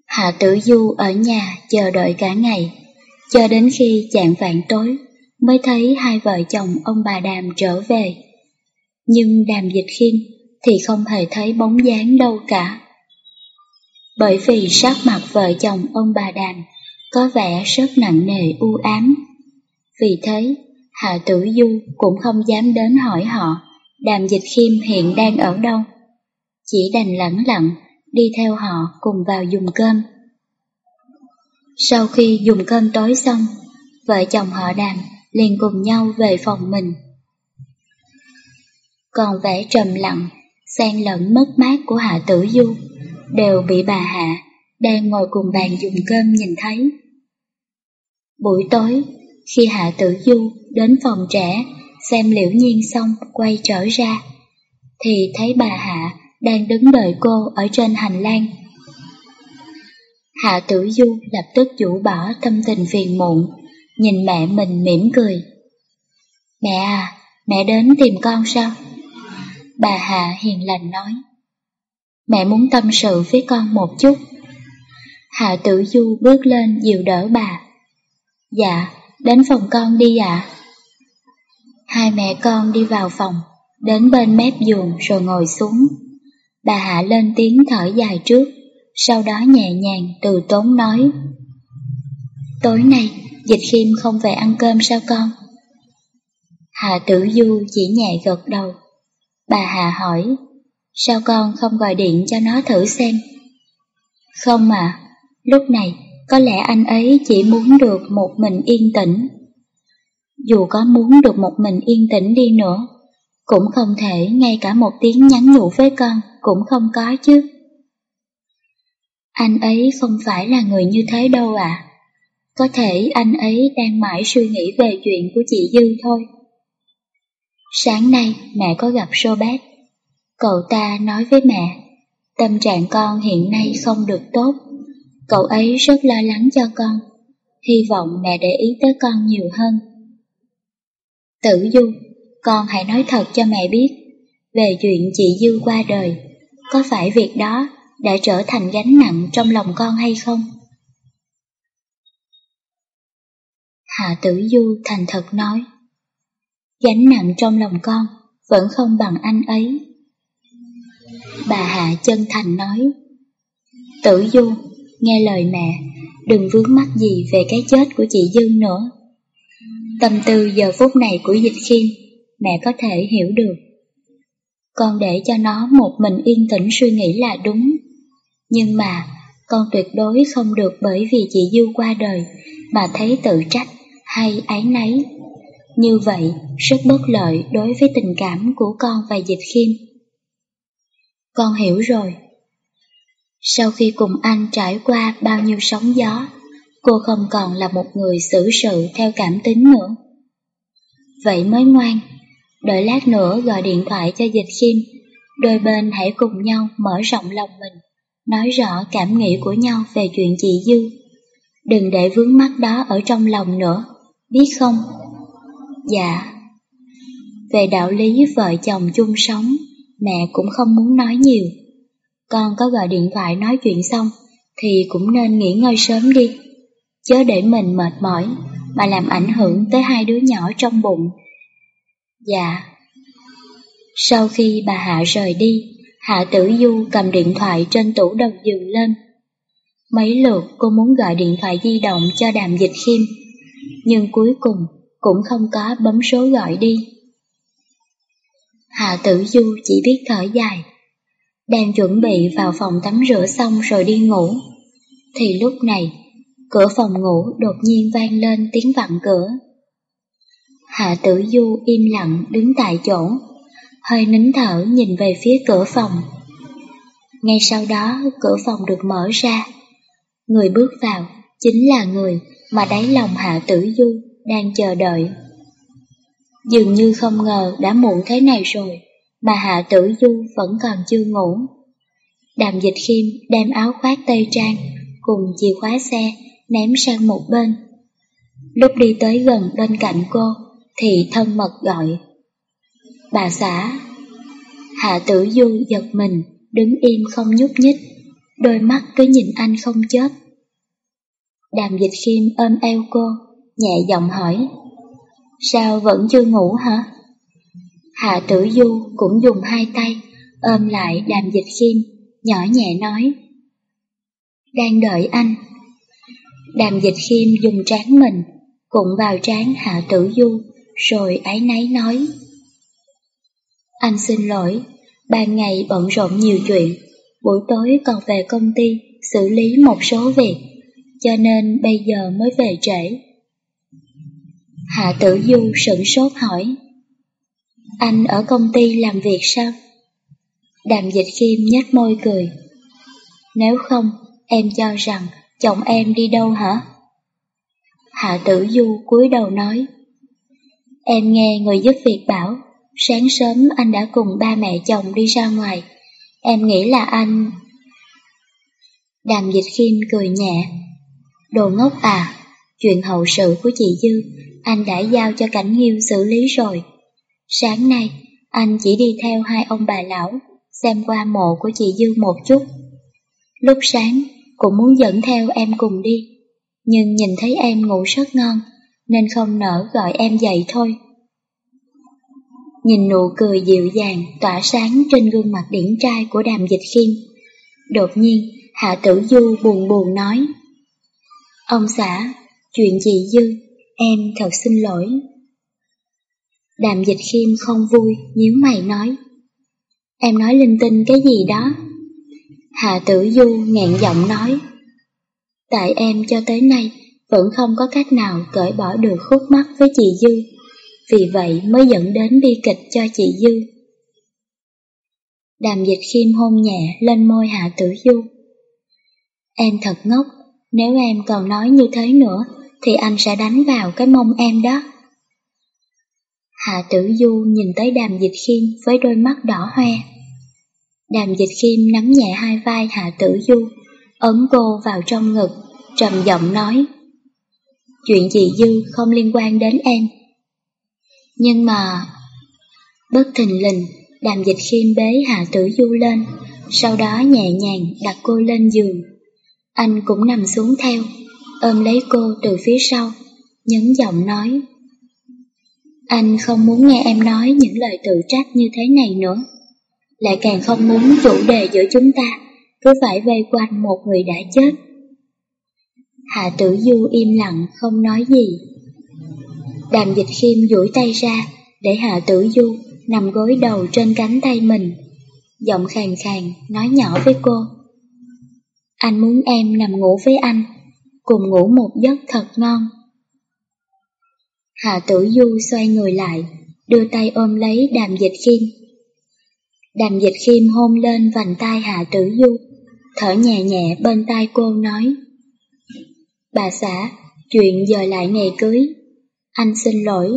Speaker 1: Hạ tử du ở nhà chờ đợi cả ngày, cho đến khi chạng vạn tối mới thấy hai vợ chồng ông bà Đàm trở về. Nhưng Đàm Dịch Khiêm thì không hề thấy bóng dáng đâu cả. Bởi vì sắc mặt vợ chồng ông bà Đàm có vẻ rất nặng nề u ám. Vì thế, Hạ Tử Du cũng không dám đến hỏi họ Đàm Dịch Khiêm hiện đang ở đâu. Chỉ đành lẳng lặng đi theo họ cùng vào dùng cơm. Sau khi dùng cơm tối xong, vợ chồng họ Đàm liền cùng nhau về phòng mình. Còn vẻ trầm lặng, xen lẫn mất mát của Hạ Tử Du đều bị bà Hạ đang ngồi cùng bàn dùng cơm nhìn thấy. Buổi tối, khi Hạ Tử Du đến phòng trẻ xem liễu nhiên xong quay trở ra, thì thấy bà Hạ đang đứng đợi cô ở trên hành lang. Hạ Tử Du lập tức rũ bỏ tâm tình phiền muộn, nhìn mẹ mình mỉm cười. Mẹ à, mẹ đến tìm con sao? Bà Hạ hiền lành nói. Mẹ muốn tâm sự với con một chút. Hạ Tử Du bước lên dìu đỡ bà. Dạ, đến phòng con đi ạ. Hai mẹ con đi vào phòng, đến bên mép giường rồi ngồi xuống. Bà Hạ lên tiếng thở dài trước, sau đó nhẹ nhàng từ tốn nói. Tối nay, Dịch Khiêm không về ăn cơm sao con? Hà Tử Du chỉ nhẹ gật đầu. Bà Hà hỏi, sao con không gọi điện cho nó thử xem? Không mà, lúc này có lẽ anh ấy chỉ muốn được một mình yên tĩnh. Dù có muốn được một mình yên tĩnh đi nữa, cũng không thể ngay cả một tiếng nhắn nhủ với con cũng không có chứ. Anh ấy không phải là người như thế đâu ạ. Có thể anh ấy đang mãi suy nghĩ về chuyện của chị Dư thôi. Sáng nay mẹ có gặp Robert. Cậu ta nói với mẹ, tâm trạng con hiện nay không được tốt. Cậu ấy rất lo lắng cho con, hy vọng mẹ để ý tới con nhiều hơn. Tử Du, con hãy nói thật cho mẹ biết về chuyện chị Dư qua đời. Có phải việc đó đã trở thành gánh nặng trong lòng con hay không? Hạ Tử Du thành thật nói. Gánh nặng trong lòng con vẫn không bằng anh ấy. Bà Hạ chân thành nói. Tử Du, nghe lời mẹ, đừng vướng mắc gì về cái chết của chị Dương nữa. Tâm tư giờ phút này của dịch khiêm, mẹ có thể hiểu được. Con để cho nó một mình yên tĩnh suy nghĩ là đúng. Nhưng mà con tuyệt đối không được bởi vì chị Du qua đời mà thấy tự trách hay ái nấy. Như vậy rất bất lợi đối với tình cảm của con và Dịch Khiêm. Con hiểu rồi. Sau khi cùng anh trải qua bao nhiêu sóng gió, cô không còn là một người xử sự theo cảm tính nữa. Vậy mới ngoan, đợi lát nữa gọi điện thoại cho Dịch Khiêm, đôi bên hãy cùng nhau mở rộng lòng mình, nói rõ cảm nghĩ của nhau về chuyện chị Dư. Đừng để vướng mắt đó ở trong lòng nữa biết không? Dạ. Về đạo lý vợ chồng chung sống, mẹ cũng không muốn nói nhiều. Con có gọi điện thoại nói chuyện xong, thì cũng nên nghỉ ngơi sớm đi. Chớ để mình mệt mỏi, mà làm ảnh hưởng tới hai đứa nhỏ trong bụng. Dạ. Sau khi bà Hạ rời đi, Hạ Tử Du cầm điện thoại trên tủ đầu giường lên. Mấy lượt cô muốn gọi điện thoại di động cho đàm dịch khiêm, nhưng cuối cùng cũng không có bấm số gọi đi. Hạ tử du chỉ biết thở dài, đang chuẩn bị vào phòng tắm rửa xong rồi đi ngủ, thì lúc này cửa phòng ngủ đột nhiên vang lên tiếng vặn cửa. Hạ tử du im lặng đứng tại chỗ, hơi nín thở nhìn về phía cửa phòng. Ngay sau đó cửa phòng được mở ra, người bước vào chính là người mà đáy lòng Hạ Tử Du đang chờ đợi. Dường như không ngờ đã muộn thế này rồi, mà Hạ Tử Du vẫn còn chưa ngủ. Đàm dịch khiêm đem áo khoác tây trang cùng chìa khóa xe ném sang một bên. Lúc đi tới gần bên cạnh cô thì thân mật gọi. Bà xã, Hạ Tử Du giật mình, đứng im không nhúc nhích, đôi mắt cứ nhìn anh không chớp. Đàm dịch khiêm ôm eo cô, nhẹ giọng hỏi. Sao vẫn chưa ngủ hả? Hạ tử du cũng dùng hai tay ôm lại đàm dịch khiêm, nhỏ nhẹ nói. Đang đợi anh. Đàm dịch khiêm dùng trán mình, cũng vào trán hạ tử du, rồi ái náy nói. Anh xin lỗi, ban ngày bận rộn nhiều chuyện, buổi tối còn về công ty xử lý một số việc cho nên bây giờ mới về trễ. Hạ tử du sửng sốt hỏi, anh ở công ty làm việc sao? Đàm dịch khiêm nhếch môi cười, nếu không em cho rằng chồng em đi đâu hả? Hạ tử du cúi đầu nói, em nghe người giúp việc bảo, sáng sớm anh đã cùng ba mẹ chồng đi ra ngoài, em nghĩ là anh... Đàm dịch khiêm cười nhẹ, đồ ngốc à, chuyện hậu sự của chị Dư, anh đã giao cho cảnh nghiêu xử lý rồi. Sáng nay, anh chỉ đi theo hai ông bà lão, xem qua mộ của chị Dư một chút. Lúc sáng, cũng muốn dẫn theo em cùng đi, nhưng nhìn thấy em ngủ rất ngon, nên không nỡ gọi em dậy thôi. Nhìn nụ cười dịu dàng, tỏa sáng trên gương mặt điển trai của đàm dịch khiêm. Đột nhiên, Hạ Tử Du buồn buồn nói. Ông xã, chuyện gì Dư, em thật xin lỗi. Đàm dịch khiêm không vui, nhíu mày nói. Em nói linh tinh cái gì đó? Hạ tử du ngẹn giọng nói. Tại em cho tới nay vẫn không có cách nào cởi bỏ được khúc mắc với chị Dư, vì vậy mới dẫn đến bi kịch cho chị Dư. Đàm dịch khiêm hôn nhẹ lên môi Hạ tử du. Em thật ngốc, nếu em còn nói như thế nữa thì anh sẽ đánh vào cái mông em đó. Hạ tử du nhìn tới đàm dịch khiêm với đôi mắt đỏ hoe. Đàm dịch khiêm nắm nhẹ hai vai Hạ tử du, ấn cô vào trong ngực, trầm giọng nói. Chuyện gì Dư không liên quan đến em. Nhưng mà... Bất thình lình, đàm dịch khiêm bế Hạ tử du lên, sau đó nhẹ nhàng đặt cô lên giường. Anh cũng nằm xuống theo, ôm lấy cô từ phía sau, nhấn giọng nói. Anh không muốn nghe em nói những lời tự trách như thế này nữa. Lại càng không muốn chủ đề giữa chúng ta cứ phải vây quanh một người đã chết. Hạ tử du im lặng không nói gì. Đàm dịch khiêm duỗi tay ra để hạ tử du nằm gối đầu trên cánh tay mình. Giọng khàn khàn nói nhỏ với cô. Anh muốn em nằm ngủ với anh, cùng ngủ một giấc thật ngon. Hạ tử du xoay người lại, đưa tay ôm lấy đàm dịch khiêm. Đàm dịch khiêm hôn lên vành tay hạ tử du, thở nhẹ nhẹ bên tai cô nói. Bà xã, chuyện giờ lại ngày cưới. Anh xin lỗi,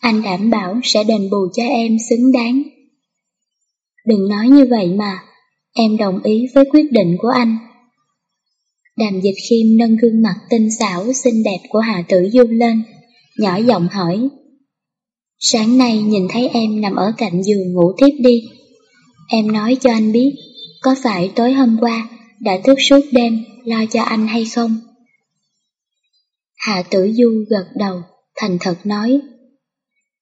Speaker 1: anh đảm bảo sẽ đền bù cho em xứng đáng. Đừng nói như vậy mà, em đồng ý với quyết định của anh. Đàm dịch khiêm nâng gương mặt tinh xảo xinh đẹp của hà Tử Du lên, nhỏ giọng hỏi. Sáng nay nhìn thấy em nằm ở cạnh giường ngủ tiếp đi. Em nói cho anh biết, có phải tối hôm qua đã thức suốt đêm lo cho anh hay không? Hạ tử du gật đầu, thành thật nói.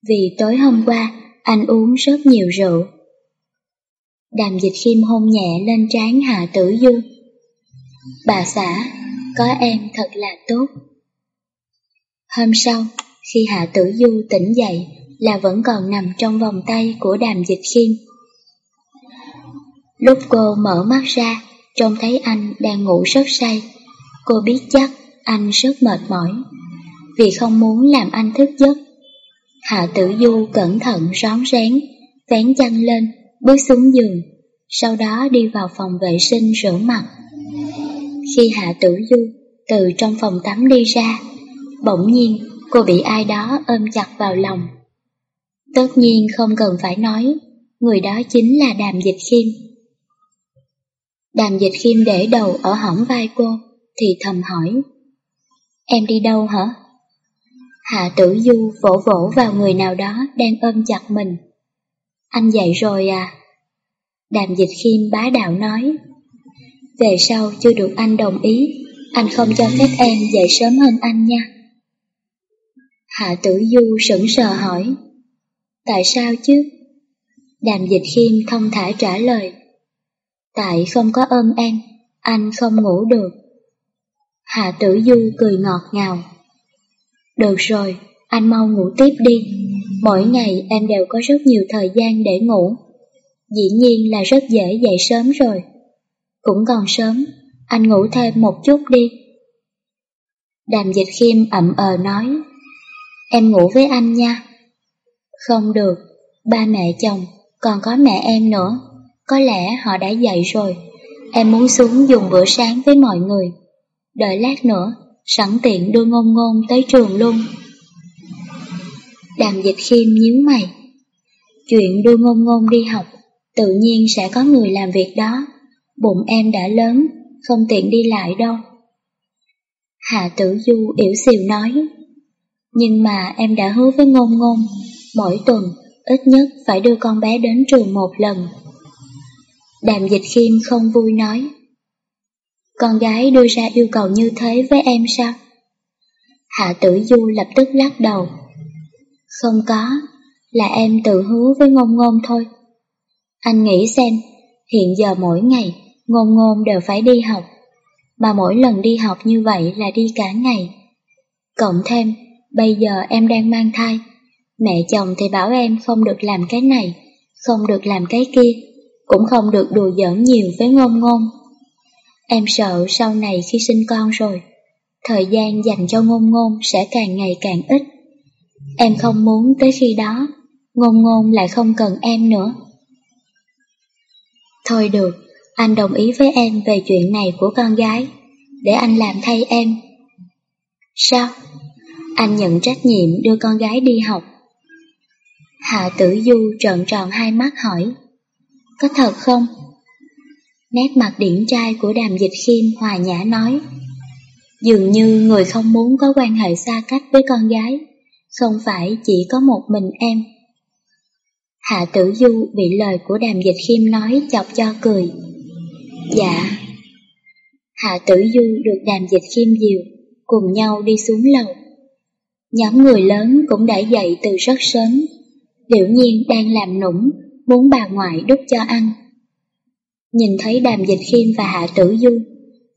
Speaker 1: Vì tối hôm qua anh uống rất nhiều rượu. Đàm dịch khiêm hôn nhẹ lên trán Hạ tử du. Bà xã, có em thật là tốt. Hôm sau, khi Hạ Tử Du tỉnh dậy là vẫn còn nằm trong vòng tay của đàm dịch khiêm. Lúc cô mở mắt ra, trông thấy anh đang ngủ rất say. Cô biết chắc anh rất mệt mỏi, vì không muốn làm anh thức giấc. Hạ Tử Du cẩn thận rón rén, vén chăn lên, bước xuống giường, sau đó đi vào phòng vệ sinh rửa mặt. Khi Hạ Tử Du từ trong phòng tắm đi ra, bỗng nhiên cô bị ai đó ôm chặt vào lòng. Tất nhiên không cần phải nói, người đó chính là Đàm Dịch Khiêm. Đàm Dịch Khiêm để đầu ở hõm vai cô, thì thầm hỏi. Em đi đâu hả? Hạ tử du vỗ vỗ vào người nào đó đang ôm chặt mình. Anh dậy rồi à? Đàm Dịch Khiêm bá đạo nói. Về sau chưa được anh đồng ý, anh không cho phép em dậy sớm hơn anh nha. Hạ tử du sững sờ hỏi. Tại sao chứ? Đàm dịch khiêm thông thả trả lời. Tại không có ôm em, anh không ngủ được. Hạ tử du cười ngọt ngào. Được rồi, anh mau ngủ tiếp đi. Mỗi ngày em đều có rất nhiều thời gian để ngủ. Dĩ nhiên là rất dễ dậy sớm rồi. Cũng còn sớm, anh ngủ thêm một chút đi. Đàm dịch khiêm ậm ờ nói. Em ngủ với anh nha. Không được, ba mẹ chồng, còn có mẹ em nữa. Có lẽ họ đã dậy rồi. em muốn xuống dùng bữa sáng với mọi người. Đợi lát nữa, sẵn tiện đưa ngôn ngôn tới trường luôn. Đàm dịch khiêm nhíu mày. Chuyện đưa ngôn ngôn đi học, tự nhiên sẽ có người làm việc đó. Bụng em đã lớn, không tiện đi lại đâu. Hạ tử du yểu xìu nói. Nhưng mà em đã hứa với ngôn ngôn, mỗi tuần ít nhất phải đưa con bé đến trường một lần. Đàm dịch khiêm không vui nói. Con gái đưa ra yêu cầu như thế với em sao? Hạ tử du lập tức lắc đầu. Không có, là em tự hứa với ngôn ngôn thôi. Anh nghĩ xem, hiện giờ mỗi ngày ngôn ngôn đều phải đi học, mà mỗi lần đi học như vậy là đi cả ngày. Cộng thêm, bây giờ em đang mang thai, mẹ chồng thì bảo em không được làm cái này, không được làm cái kia, cũng không được đùa giỡn nhiều với ngôn ngôn. Em sợ sau này khi sinh con rồi, thời gian dành cho ngôn ngôn sẽ càng ngày càng ít. Em không muốn tới khi đó, ngôn ngôn lại không cần em nữa. Thôi được, anh đồng ý với em về chuyện này của con gái, để anh làm thay em. Sao? Anh nhận trách nhiệm đưa con gái đi học. Hạ tử du trợn tròn hai mắt hỏi, có thật không? Nét mặt điển trai của đàm dịch khiêm hòa nhã nói, dường như người không muốn có quan hệ xa cách với con gái, không phải chỉ có một mình em. Hạ tử du bị lời của đàm dịch khiêm nói chọc cho cười. Dạ. Hạ tử du được đàm dịch khiêm dìu, cùng nhau đi xuống lầu. Nhóm người lớn cũng đã dậy từ rất sớm. Liễu nhiên đang làm nũng, muốn bà ngoại đút cho ăn. Nhìn thấy đàm dịch khiêm và hạ tử du,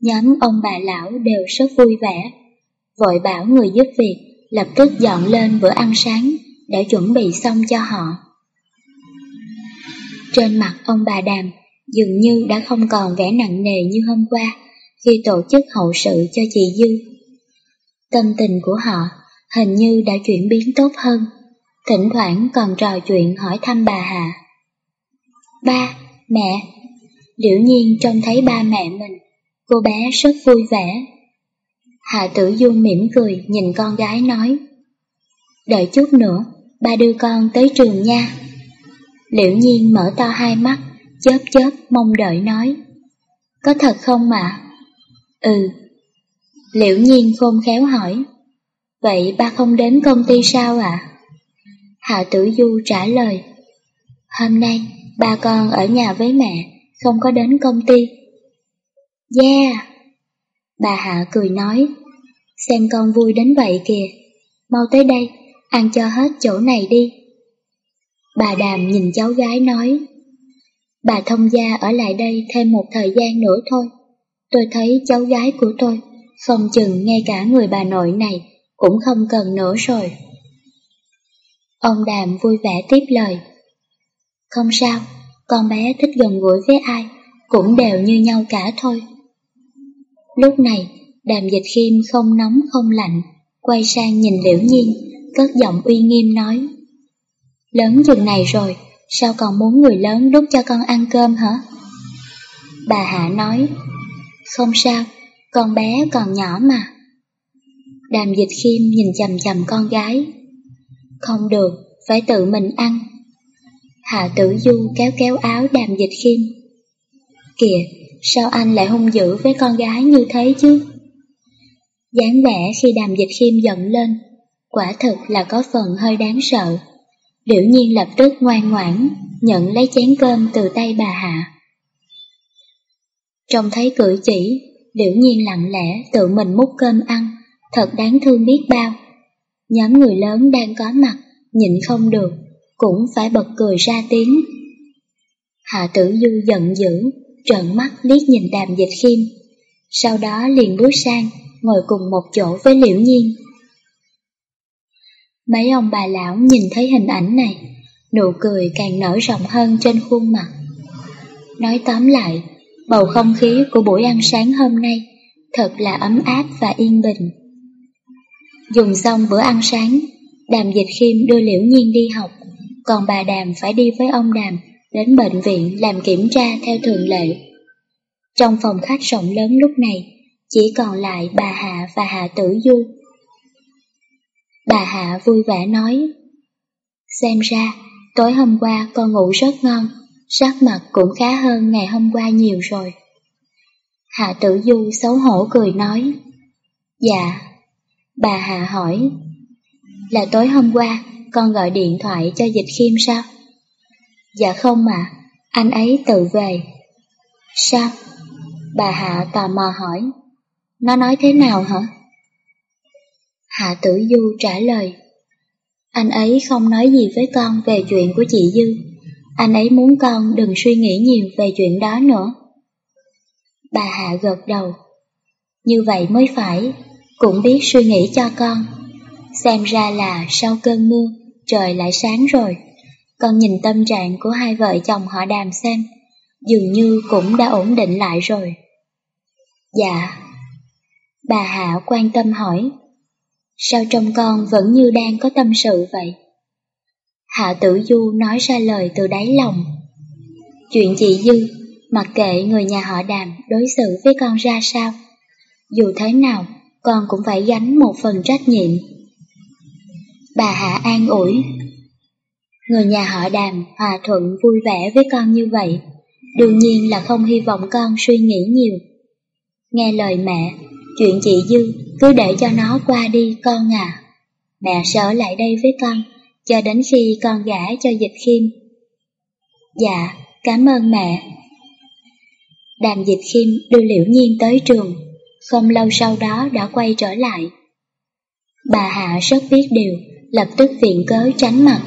Speaker 1: nhóm ông bà lão đều rất vui vẻ. Vội bảo người giúp việc lập tức dọn lên bữa ăn sáng để chuẩn bị xong cho họ. Trên mặt ông bà đàm dường như đã không còn vẻ nặng nề như hôm qua khi tổ chức hậu sự cho chị Dư. Tâm tình của họ hình như đã chuyển biến tốt hơn, thỉnh thoảng còn trò chuyện hỏi thăm bà Hà. Ba, mẹ, liễu nhiên trông thấy ba mẹ mình, cô bé rất vui vẻ. Hạ tử du mỉm cười nhìn con gái nói, đợi chút nữa, ba đưa con tới trường nha. Liễu nhiên mở to hai mắt, chớp chớp mong đợi nói. Có thật không ạ? Ừ. Liễu nhiên khôn khéo hỏi. Vậy ba không đến công ty sao ạ? Hạ tử du trả lời. Hôm nay, ba con ở nhà với mẹ, không có đến công ty. Yeah! Bà Hạ cười nói, xem con vui đến vậy kìa, mau tới đây, ăn cho hết chỗ này đi. Bà Đàm nhìn cháu gái nói, bà thông gia ở lại đây thêm một thời gian nữa thôi. Tôi thấy cháu gái của tôi, không chừng ngay cả người bà nội này cũng không cần nữa rồi. Ông Đàm vui vẻ tiếp lời. Không sao, con bé thích gần gũi với ai, cũng đều như nhau cả thôi. Lúc này, đàm dịch khiêm không nóng không lạnh, quay sang nhìn liễu nhiên, cất giọng uy nghiêm nói. Lớn chừng này rồi, sao còn muốn người lớn đút cho con ăn cơm hả? Bà Hạ nói, không sao, con bé còn nhỏ mà. Đàm dịch khiêm nhìn chầm chầm con gái. Không được, phải tự mình ăn. Hạ tử du kéo kéo áo đàm dịch khiêm. Kìa, sao anh lại hung dữ với con gái như thế chứ? dáng vẻ khi đàm dịch khiêm giận lên, quả thực là có phần hơi đáng sợ. Liễu nhiên lập tức ngoan ngoãn, nhận lấy chén cơm từ tay bà Hạ. Trông thấy cử chỉ, liễu nhiên lặng lẽ tự mình múc cơm ăn, thật đáng thương biết bao. Nhóm người lớn đang có mặt, nhịn không được, cũng phải bật cười ra tiếng. Hạ tử du giận dữ, trợn mắt liếc nhìn đàm dịch khiêm, sau đó liền bước sang, ngồi cùng một chỗ với liễu nhiên. Mấy ông bà lão nhìn thấy hình ảnh này, nụ cười càng nở rộng hơn trên khuôn mặt. Nói tóm lại, bầu không khí của buổi ăn sáng hôm nay thật là ấm áp và yên bình. Dùng xong bữa ăn sáng, đàm dịch khiêm đưa liễu nhiên đi học, còn bà đàm phải đi với ông đàm đến bệnh viện làm kiểm tra theo thường lệ. Trong phòng khách rộng lớn lúc này, chỉ còn lại bà Hạ và Hạ Tử Du. Bà Hạ vui vẻ nói, Xem ra, tối hôm qua con ngủ rất ngon, sắc mặt cũng khá hơn ngày hôm qua nhiều rồi. Hạ Tử Du xấu hổ cười nói, Dạ. Bà Hạ hỏi, Là tối hôm qua con gọi điện thoại cho Dịch Khiêm sao? Dạ không mà, anh ấy tự về. Sao? Bà Hạ tò mò hỏi. Nó nói thế nào hả? Hạ Tử Du trả lời. Anh ấy không nói gì với con về chuyện của chị Dư. Anh ấy muốn con đừng suy nghĩ nhiều về chuyện đó nữa. Bà Hạ gật đầu. Như vậy mới phải, cũng biết suy nghĩ cho con. Xem ra là sau cơn mưa, trời lại sáng rồi. Con nhìn tâm trạng của hai vợ chồng họ đàm xem, dường như cũng đã ổn định lại rồi. Dạ. Bà Hạ quan tâm hỏi, sao trong con vẫn như đang có tâm sự vậy? Hạ Tử Du nói ra lời từ đáy lòng. Chuyện chị Dư, mặc kệ người nhà họ đàm đối xử với con ra sao, dù thế nào, con cũng phải gánh một phần trách nhiệm. Bà Hạ an ủi, Người nhà họ đàm hòa thuận vui vẻ với con như vậy, đương nhiên là không hy vọng con suy nghĩ nhiều. Nghe lời mẹ, chuyện chị Dư cứ để cho nó qua đi con à. Mẹ sẽ ở lại đây với con, cho đến khi con gả cho dịch khiêm. Dạ, cảm ơn mẹ. Đàm dịch khiêm đưa liễu nhiên tới trường, không lâu sau đó đã quay trở lại. Bà Hạ rất biết điều, lập tức viện cớ tránh mặt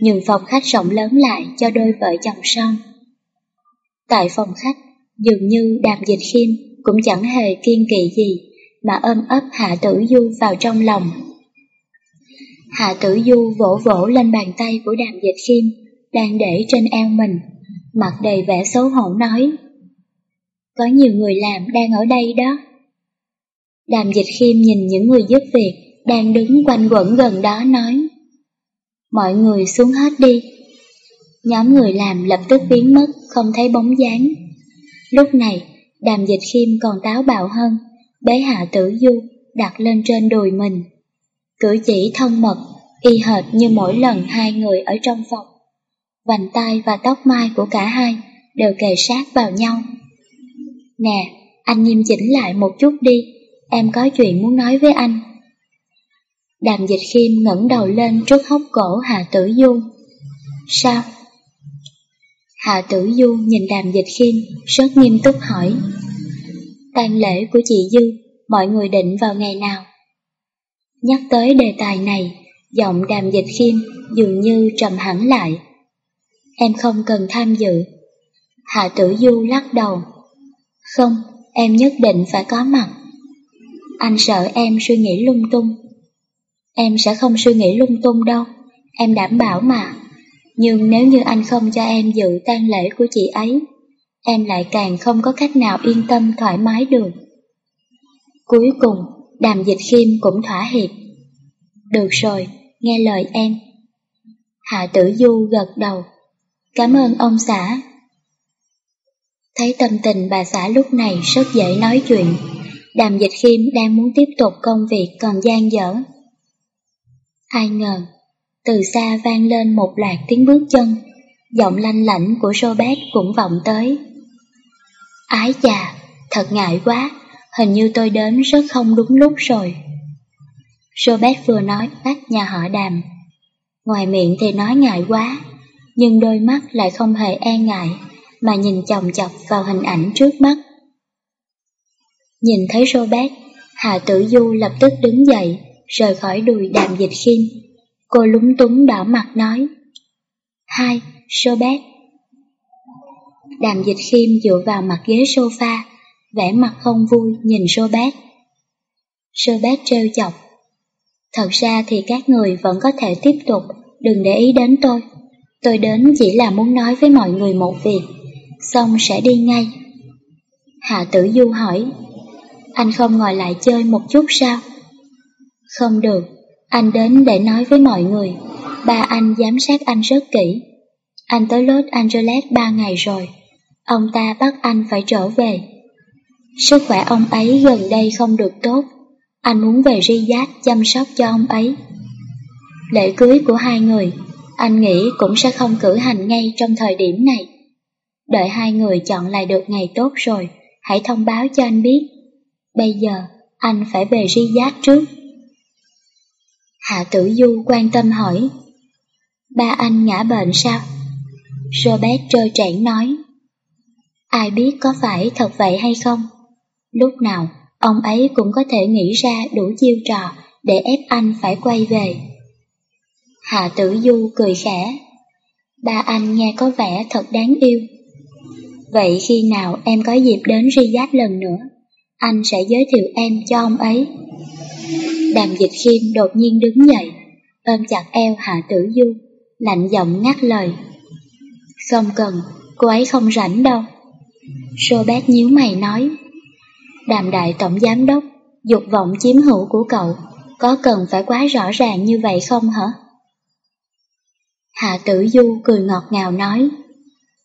Speaker 1: nhường phòng khách rộng lớn lại cho đôi vợ chồng son. Tại phòng khách, dường như đàm dịch khiêm cũng chẳng hề kiên kỵ gì mà ôm ấp Hạ Tử Du vào trong lòng. Hạ Tử Du vỗ vỗ lên bàn tay của đàm dịch khiêm đang để trên eo mình, mặt đầy vẻ xấu hổ nói Có nhiều người làm đang ở đây đó. Đàm dịch khiêm nhìn những người giúp việc đang đứng quanh quẩn gần đó nói Mọi người xuống hết đi. Nhóm người làm lập tức biến mất, không thấy bóng dáng. Lúc này, đàm dịch khiêm còn táo bạo hơn, bế hạ tử du, đặt lên trên đùi mình. Cử chỉ thân mật, y hệt như mỗi lần hai người ở trong phòng. Vành tay và tóc mai của cả hai đều kề sát vào nhau. Nè, anh nghiêm chỉnh lại một chút đi, em có chuyện muốn nói với anh. Đàm dịch khiêm ngẩng đầu lên trước hốc cổ Hạ Tử Du. Sao? Hạ Tử Du nhìn đàm dịch khiêm, rất nghiêm túc hỏi tang lễ của chị Dư, mọi người định vào ngày nào? Nhắc tới đề tài này, giọng đàm dịch khiêm dường như trầm hẳn lại. Em không cần tham dự. Hạ Tử Du lắc đầu. Không, em nhất định phải có mặt. Anh sợ em suy nghĩ lung tung. Em sẽ không suy nghĩ lung tung đâu, em đảm bảo mà. Nhưng nếu như anh không cho em dự tang lễ của chị ấy, em lại càng không có cách nào yên tâm thoải mái được. Cuối cùng, đàm dịch khiêm cũng thỏa hiệp. Được rồi, nghe lời em. Hạ tử du gật đầu. Cảm ơn ông xã. Thấy tâm tình bà xã lúc này rất dễ nói chuyện. Đàm dịch khiêm đang muốn tiếp tục công việc còn gian dở. Ai ngờ, từ xa vang lên một loạt tiếng bước chân, giọng lanh lảnh của Robert cũng vọng tới. Ái chà, thật ngại quá, hình như tôi đến rất không đúng lúc rồi. Robert vừa nói bắt nhà họ đàm. Ngoài miệng thì nói ngại quá, nhưng đôi mắt lại không hề e ngại, mà nhìn chồng chọc vào hình ảnh trước mắt. Nhìn thấy Robert, Hà Tử Du lập tức đứng dậy, rời khỏi đùi đàm dịch khiêm. Cô lúng túng đỏ mặt nói. Hai, Robert. Đàm dịch khiêm dựa vào mặt ghế sofa, vẻ mặt không vui nhìn Robert. Robert trêu chọc. Thật ra thì các người vẫn có thể tiếp tục, đừng để ý đến tôi. Tôi đến chỉ là muốn nói với mọi người một việc, xong sẽ đi ngay. Hạ tử du hỏi, anh không ngồi lại chơi một chút sao? Không được, anh đến để nói với mọi người. Ba anh giám sát anh rất kỹ. Anh tới Los Angeles ba ngày rồi. Ông ta bắt anh phải trở về. Sức khỏe ông ấy gần đây không được tốt, anh muốn về Riyadh chăm sóc cho ông ấy. Lễ cưới của hai người, anh nghĩ cũng sẽ không cử hành ngay trong thời điểm này. Đợi hai người chọn lại được ngày tốt rồi, hãy thông báo cho anh biết. Bây giờ, anh phải về Riyadh trước. Hạ Tử Du quan tâm hỏi, ba anh ngã bệnh sao? Robert trơ trẽn nói, ai biết có phải thật vậy hay không? Lúc nào, ông ấy cũng có thể nghĩ ra đủ chiêu trò để ép anh phải quay về. Hạ Tử Du cười khẽ, ba anh nghe có vẻ thật đáng yêu. Vậy khi nào em có dịp đến Riyadh lần nữa, anh sẽ giới thiệu em cho ông ấy. Đàm dịch khiêm đột nhiên đứng dậy, ôm chặt eo Hạ Tử Du, lạnh giọng ngắt lời. Không cần, cô ấy không rảnh đâu. Robert nhíu mày nói. Đàm đại tổng giám đốc, dục vọng chiếm hữu của cậu, có cần phải quá rõ ràng như vậy không hả? Hạ Tử Du cười ngọt ngào nói.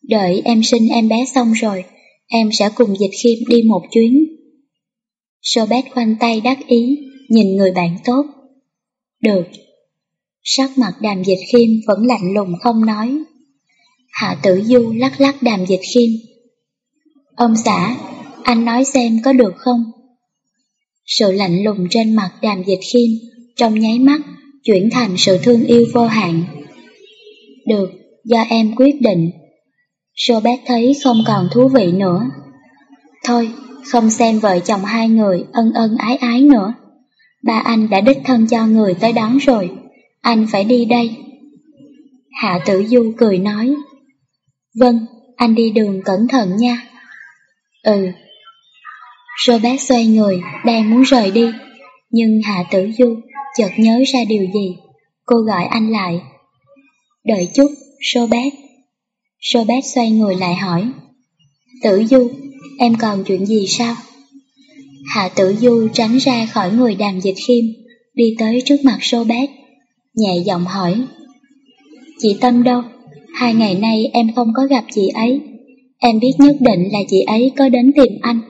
Speaker 1: Đợi em sinh em bé xong rồi, em sẽ cùng dịch khiêm đi một chuyến. Robert khoanh tay đắc ý, nhìn người bạn tốt. Được. Sắc mặt đàm dịch khiêm vẫn lạnh lùng không nói. Hạ tử du lắc lắc đàm dịch khiêm. Ông xã, anh nói xem có được không? Sự lạnh lùng trên mặt đàm dịch khiêm trong nháy mắt chuyển thành sự thương yêu vô hạn. Được, do em quyết định. Robert thấy không còn thú vị nữa. Thôi, không xem vợ chồng hai người ân ân ái ái nữa. Ba anh đã đích thân cho người tới đón rồi, anh phải đi đây. Hạ tử du cười nói, Vâng, anh đi đường cẩn thận nha. Ừ. Robert xoay người, đang muốn rời đi, nhưng Hạ tử du chợt nhớ ra điều gì. Cô gọi anh lại. Đợi chút, Robert. Robert xoay người lại hỏi. Tử du, em còn chuyện gì sao? Hạ tử du tránh ra khỏi người đàm dịch khiêm, đi tới trước mặt Robert, nhẹ giọng hỏi. Chị Tâm đâu? Hai ngày nay em không có gặp chị ấy. Em biết nhất định là chị ấy có đến tìm anh.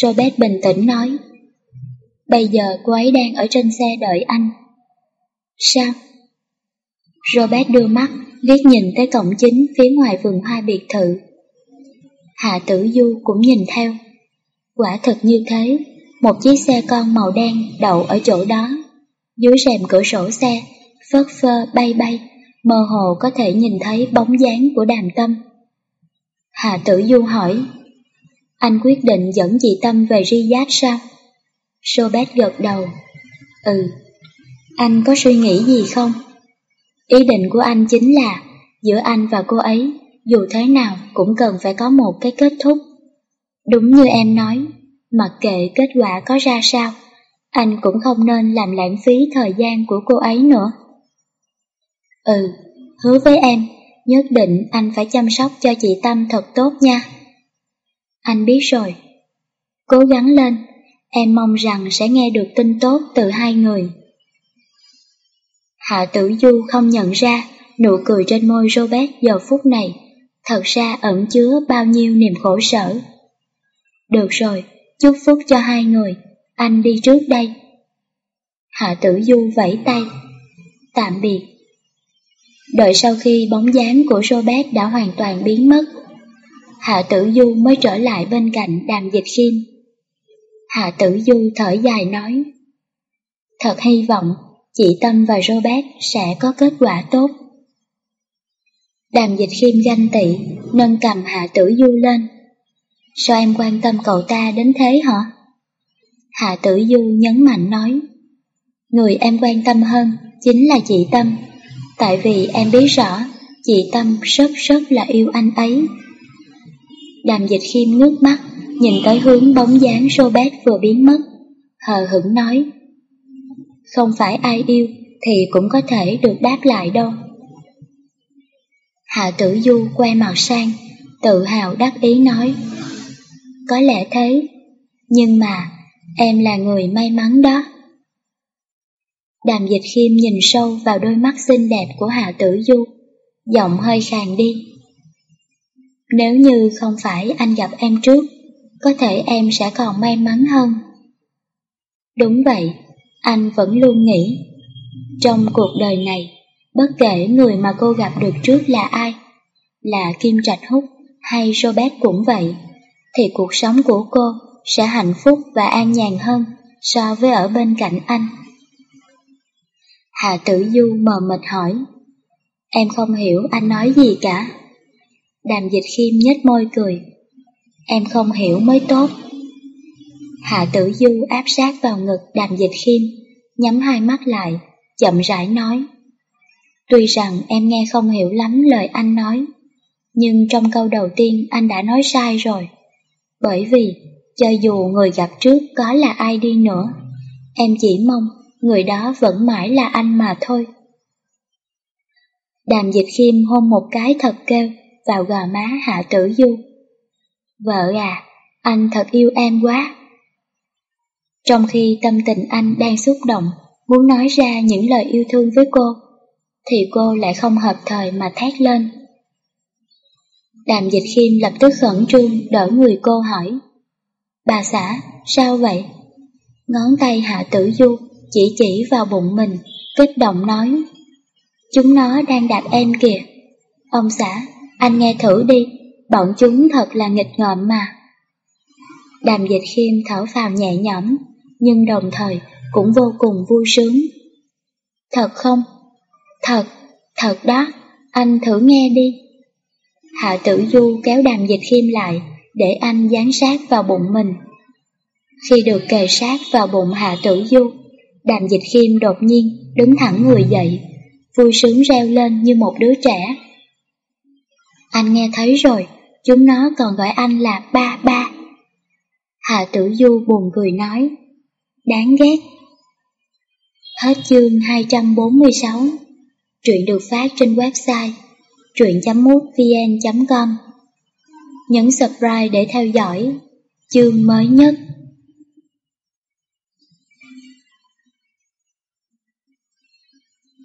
Speaker 1: Robert bình tĩnh nói. Bây giờ cô ấy đang ở trên xe đợi anh. Sao? Robert đưa mắt, liếc nhìn tới cổng chính phía ngoài vườn hoa biệt thự. Hạ tử du cũng nhìn theo. Quả thật như thế, một chiếc xe con màu đen đậu ở chỗ đó. Dưới rèm cửa sổ xe, phớt phơ bay bay, mơ hồ có thể nhìn thấy bóng dáng của đàm tâm. Hà Tử Du hỏi, anh quyết định dẫn chị Tâm về Riyadh sao? Robert gật đầu, ừ, anh có suy nghĩ gì không? Ý định của anh chính là giữa anh và cô ấy, dù thế nào cũng cần phải có một cái kết thúc. Đúng như em nói, mặc kệ kết quả có ra sao, anh cũng không nên làm lãng phí thời gian của cô ấy nữa. Ừ, hứa với em, nhất định anh phải chăm sóc cho chị Tâm thật tốt nha. Anh biết rồi. Cố gắng lên, em mong rằng sẽ nghe được tin tốt từ hai người. Hạ tử du không nhận ra nụ cười trên môi Robert giờ phút này thật ra ẩn chứa bao nhiêu niềm khổ sở. Được rồi, chúc phúc cho hai người, anh đi trước đây. Hạ tử du vẫy tay. Tạm biệt. Đợi sau khi bóng dáng của Robert đã hoàn toàn biến mất, Hạ tử du mới trở lại bên cạnh đàm dịch khiêm. Hạ tử du thở dài nói, Thật hy vọng chị Tâm và Robert sẽ có kết quả tốt. Đàm dịch khiêm ganh tị, nâng cầm Hạ tử du lên. Sao em quan tâm cậu ta đến thế hả? Hạ tử du nhấn mạnh nói. Người em quan tâm hơn chính là chị Tâm, tại vì em biết rõ chị Tâm rất rất là yêu anh ấy. Đàm dịch khiêm ngước mắt, nhìn tới hướng bóng dáng Robert vừa biến mất, hờ hững nói. Không phải ai yêu thì cũng có thể được đáp lại đâu. Hạ tử du quay màu sang, tự hào đắc ý nói. Có lẽ thế, nhưng mà em là người may mắn đó. Đàm dịch khiêm nhìn sâu vào đôi mắt xinh đẹp của Hạ Tử Du, giọng hơi khàn đi. Nếu như không phải anh gặp em trước, có thể em sẽ còn may mắn hơn. Đúng vậy, anh vẫn luôn nghĩ, trong cuộc đời này, bất kể người mà cô gặp được trước là ai, là Kim Trạch Húc hay Robert cũng vậy, thì cuộc sống của cô sẽ hạnh phúc và an nhàn hơn so với ở bên cạnh anh. Hạ Tử Du mờ mịt hỏi, em không hiểu anh nói gì cả. Đàm dịch khiêm nhếch môi cười, em không hiểu mới tốt. Hạ Tử Du áp sát vào ngực đàm dịch khiêm, nhắm hai mắt lại, chậm rãi nói. Tuy rằng em nghe không hiểu lắm lời anh nói, nhưng trong câu đầu tiên anh đã nói sai rồi. Bởi vì, cho dù người gặp trước có là ai đi nữa, em chỉ mong người đó vẫn mãi là anh mà thôi. Đàm dịch khiêm hôn một cái thật kêu vào gò má Hạ Tử Du. Vợ à, anh thật yêu em quá. Trong khi tâm tình anh đang xúc động, muốn nói ra những lời yêu thương với cô, thì cô lại không hợp thời mà thét lên. Đàm dịch khiêm lập tức khẩn trương đỡ người cô hỏi. Bà xã, sao vậy? Ngón tay hạ tử du chỉ chỉ vào bụng mình, kích động nói. Chúng nó đang đạp em kìa. Ông xã, anh nghe thử đi, bọn chúng thật là nghịch ngợm mà. Đàm dịch khiêm thở phào nhẹ nhõm, nhưng đồng thời cũng vô cùng vui sướng. Thật không? Thật, thật đó, anh thử nghe đi. Hạ tử du kéo đàm dịch khiêm lại, để anh dán sát vào bụng mình. Khi được kề sát vào bụng Hạ tử du, đàm dịch khiêm đột nhiên đứng thẳng người dậy, vui sướng reo lên như một đứa trẻ. Anh nghe thấy rồi, chúng nó còn gọi anh là ba ba. Hạ tử du buồn cười nói, đáng ghét. Hết chương 246 Truyện được phát trên website truyện.mútvn.com Nhấn subscribe để theo dõi chương mới nhất.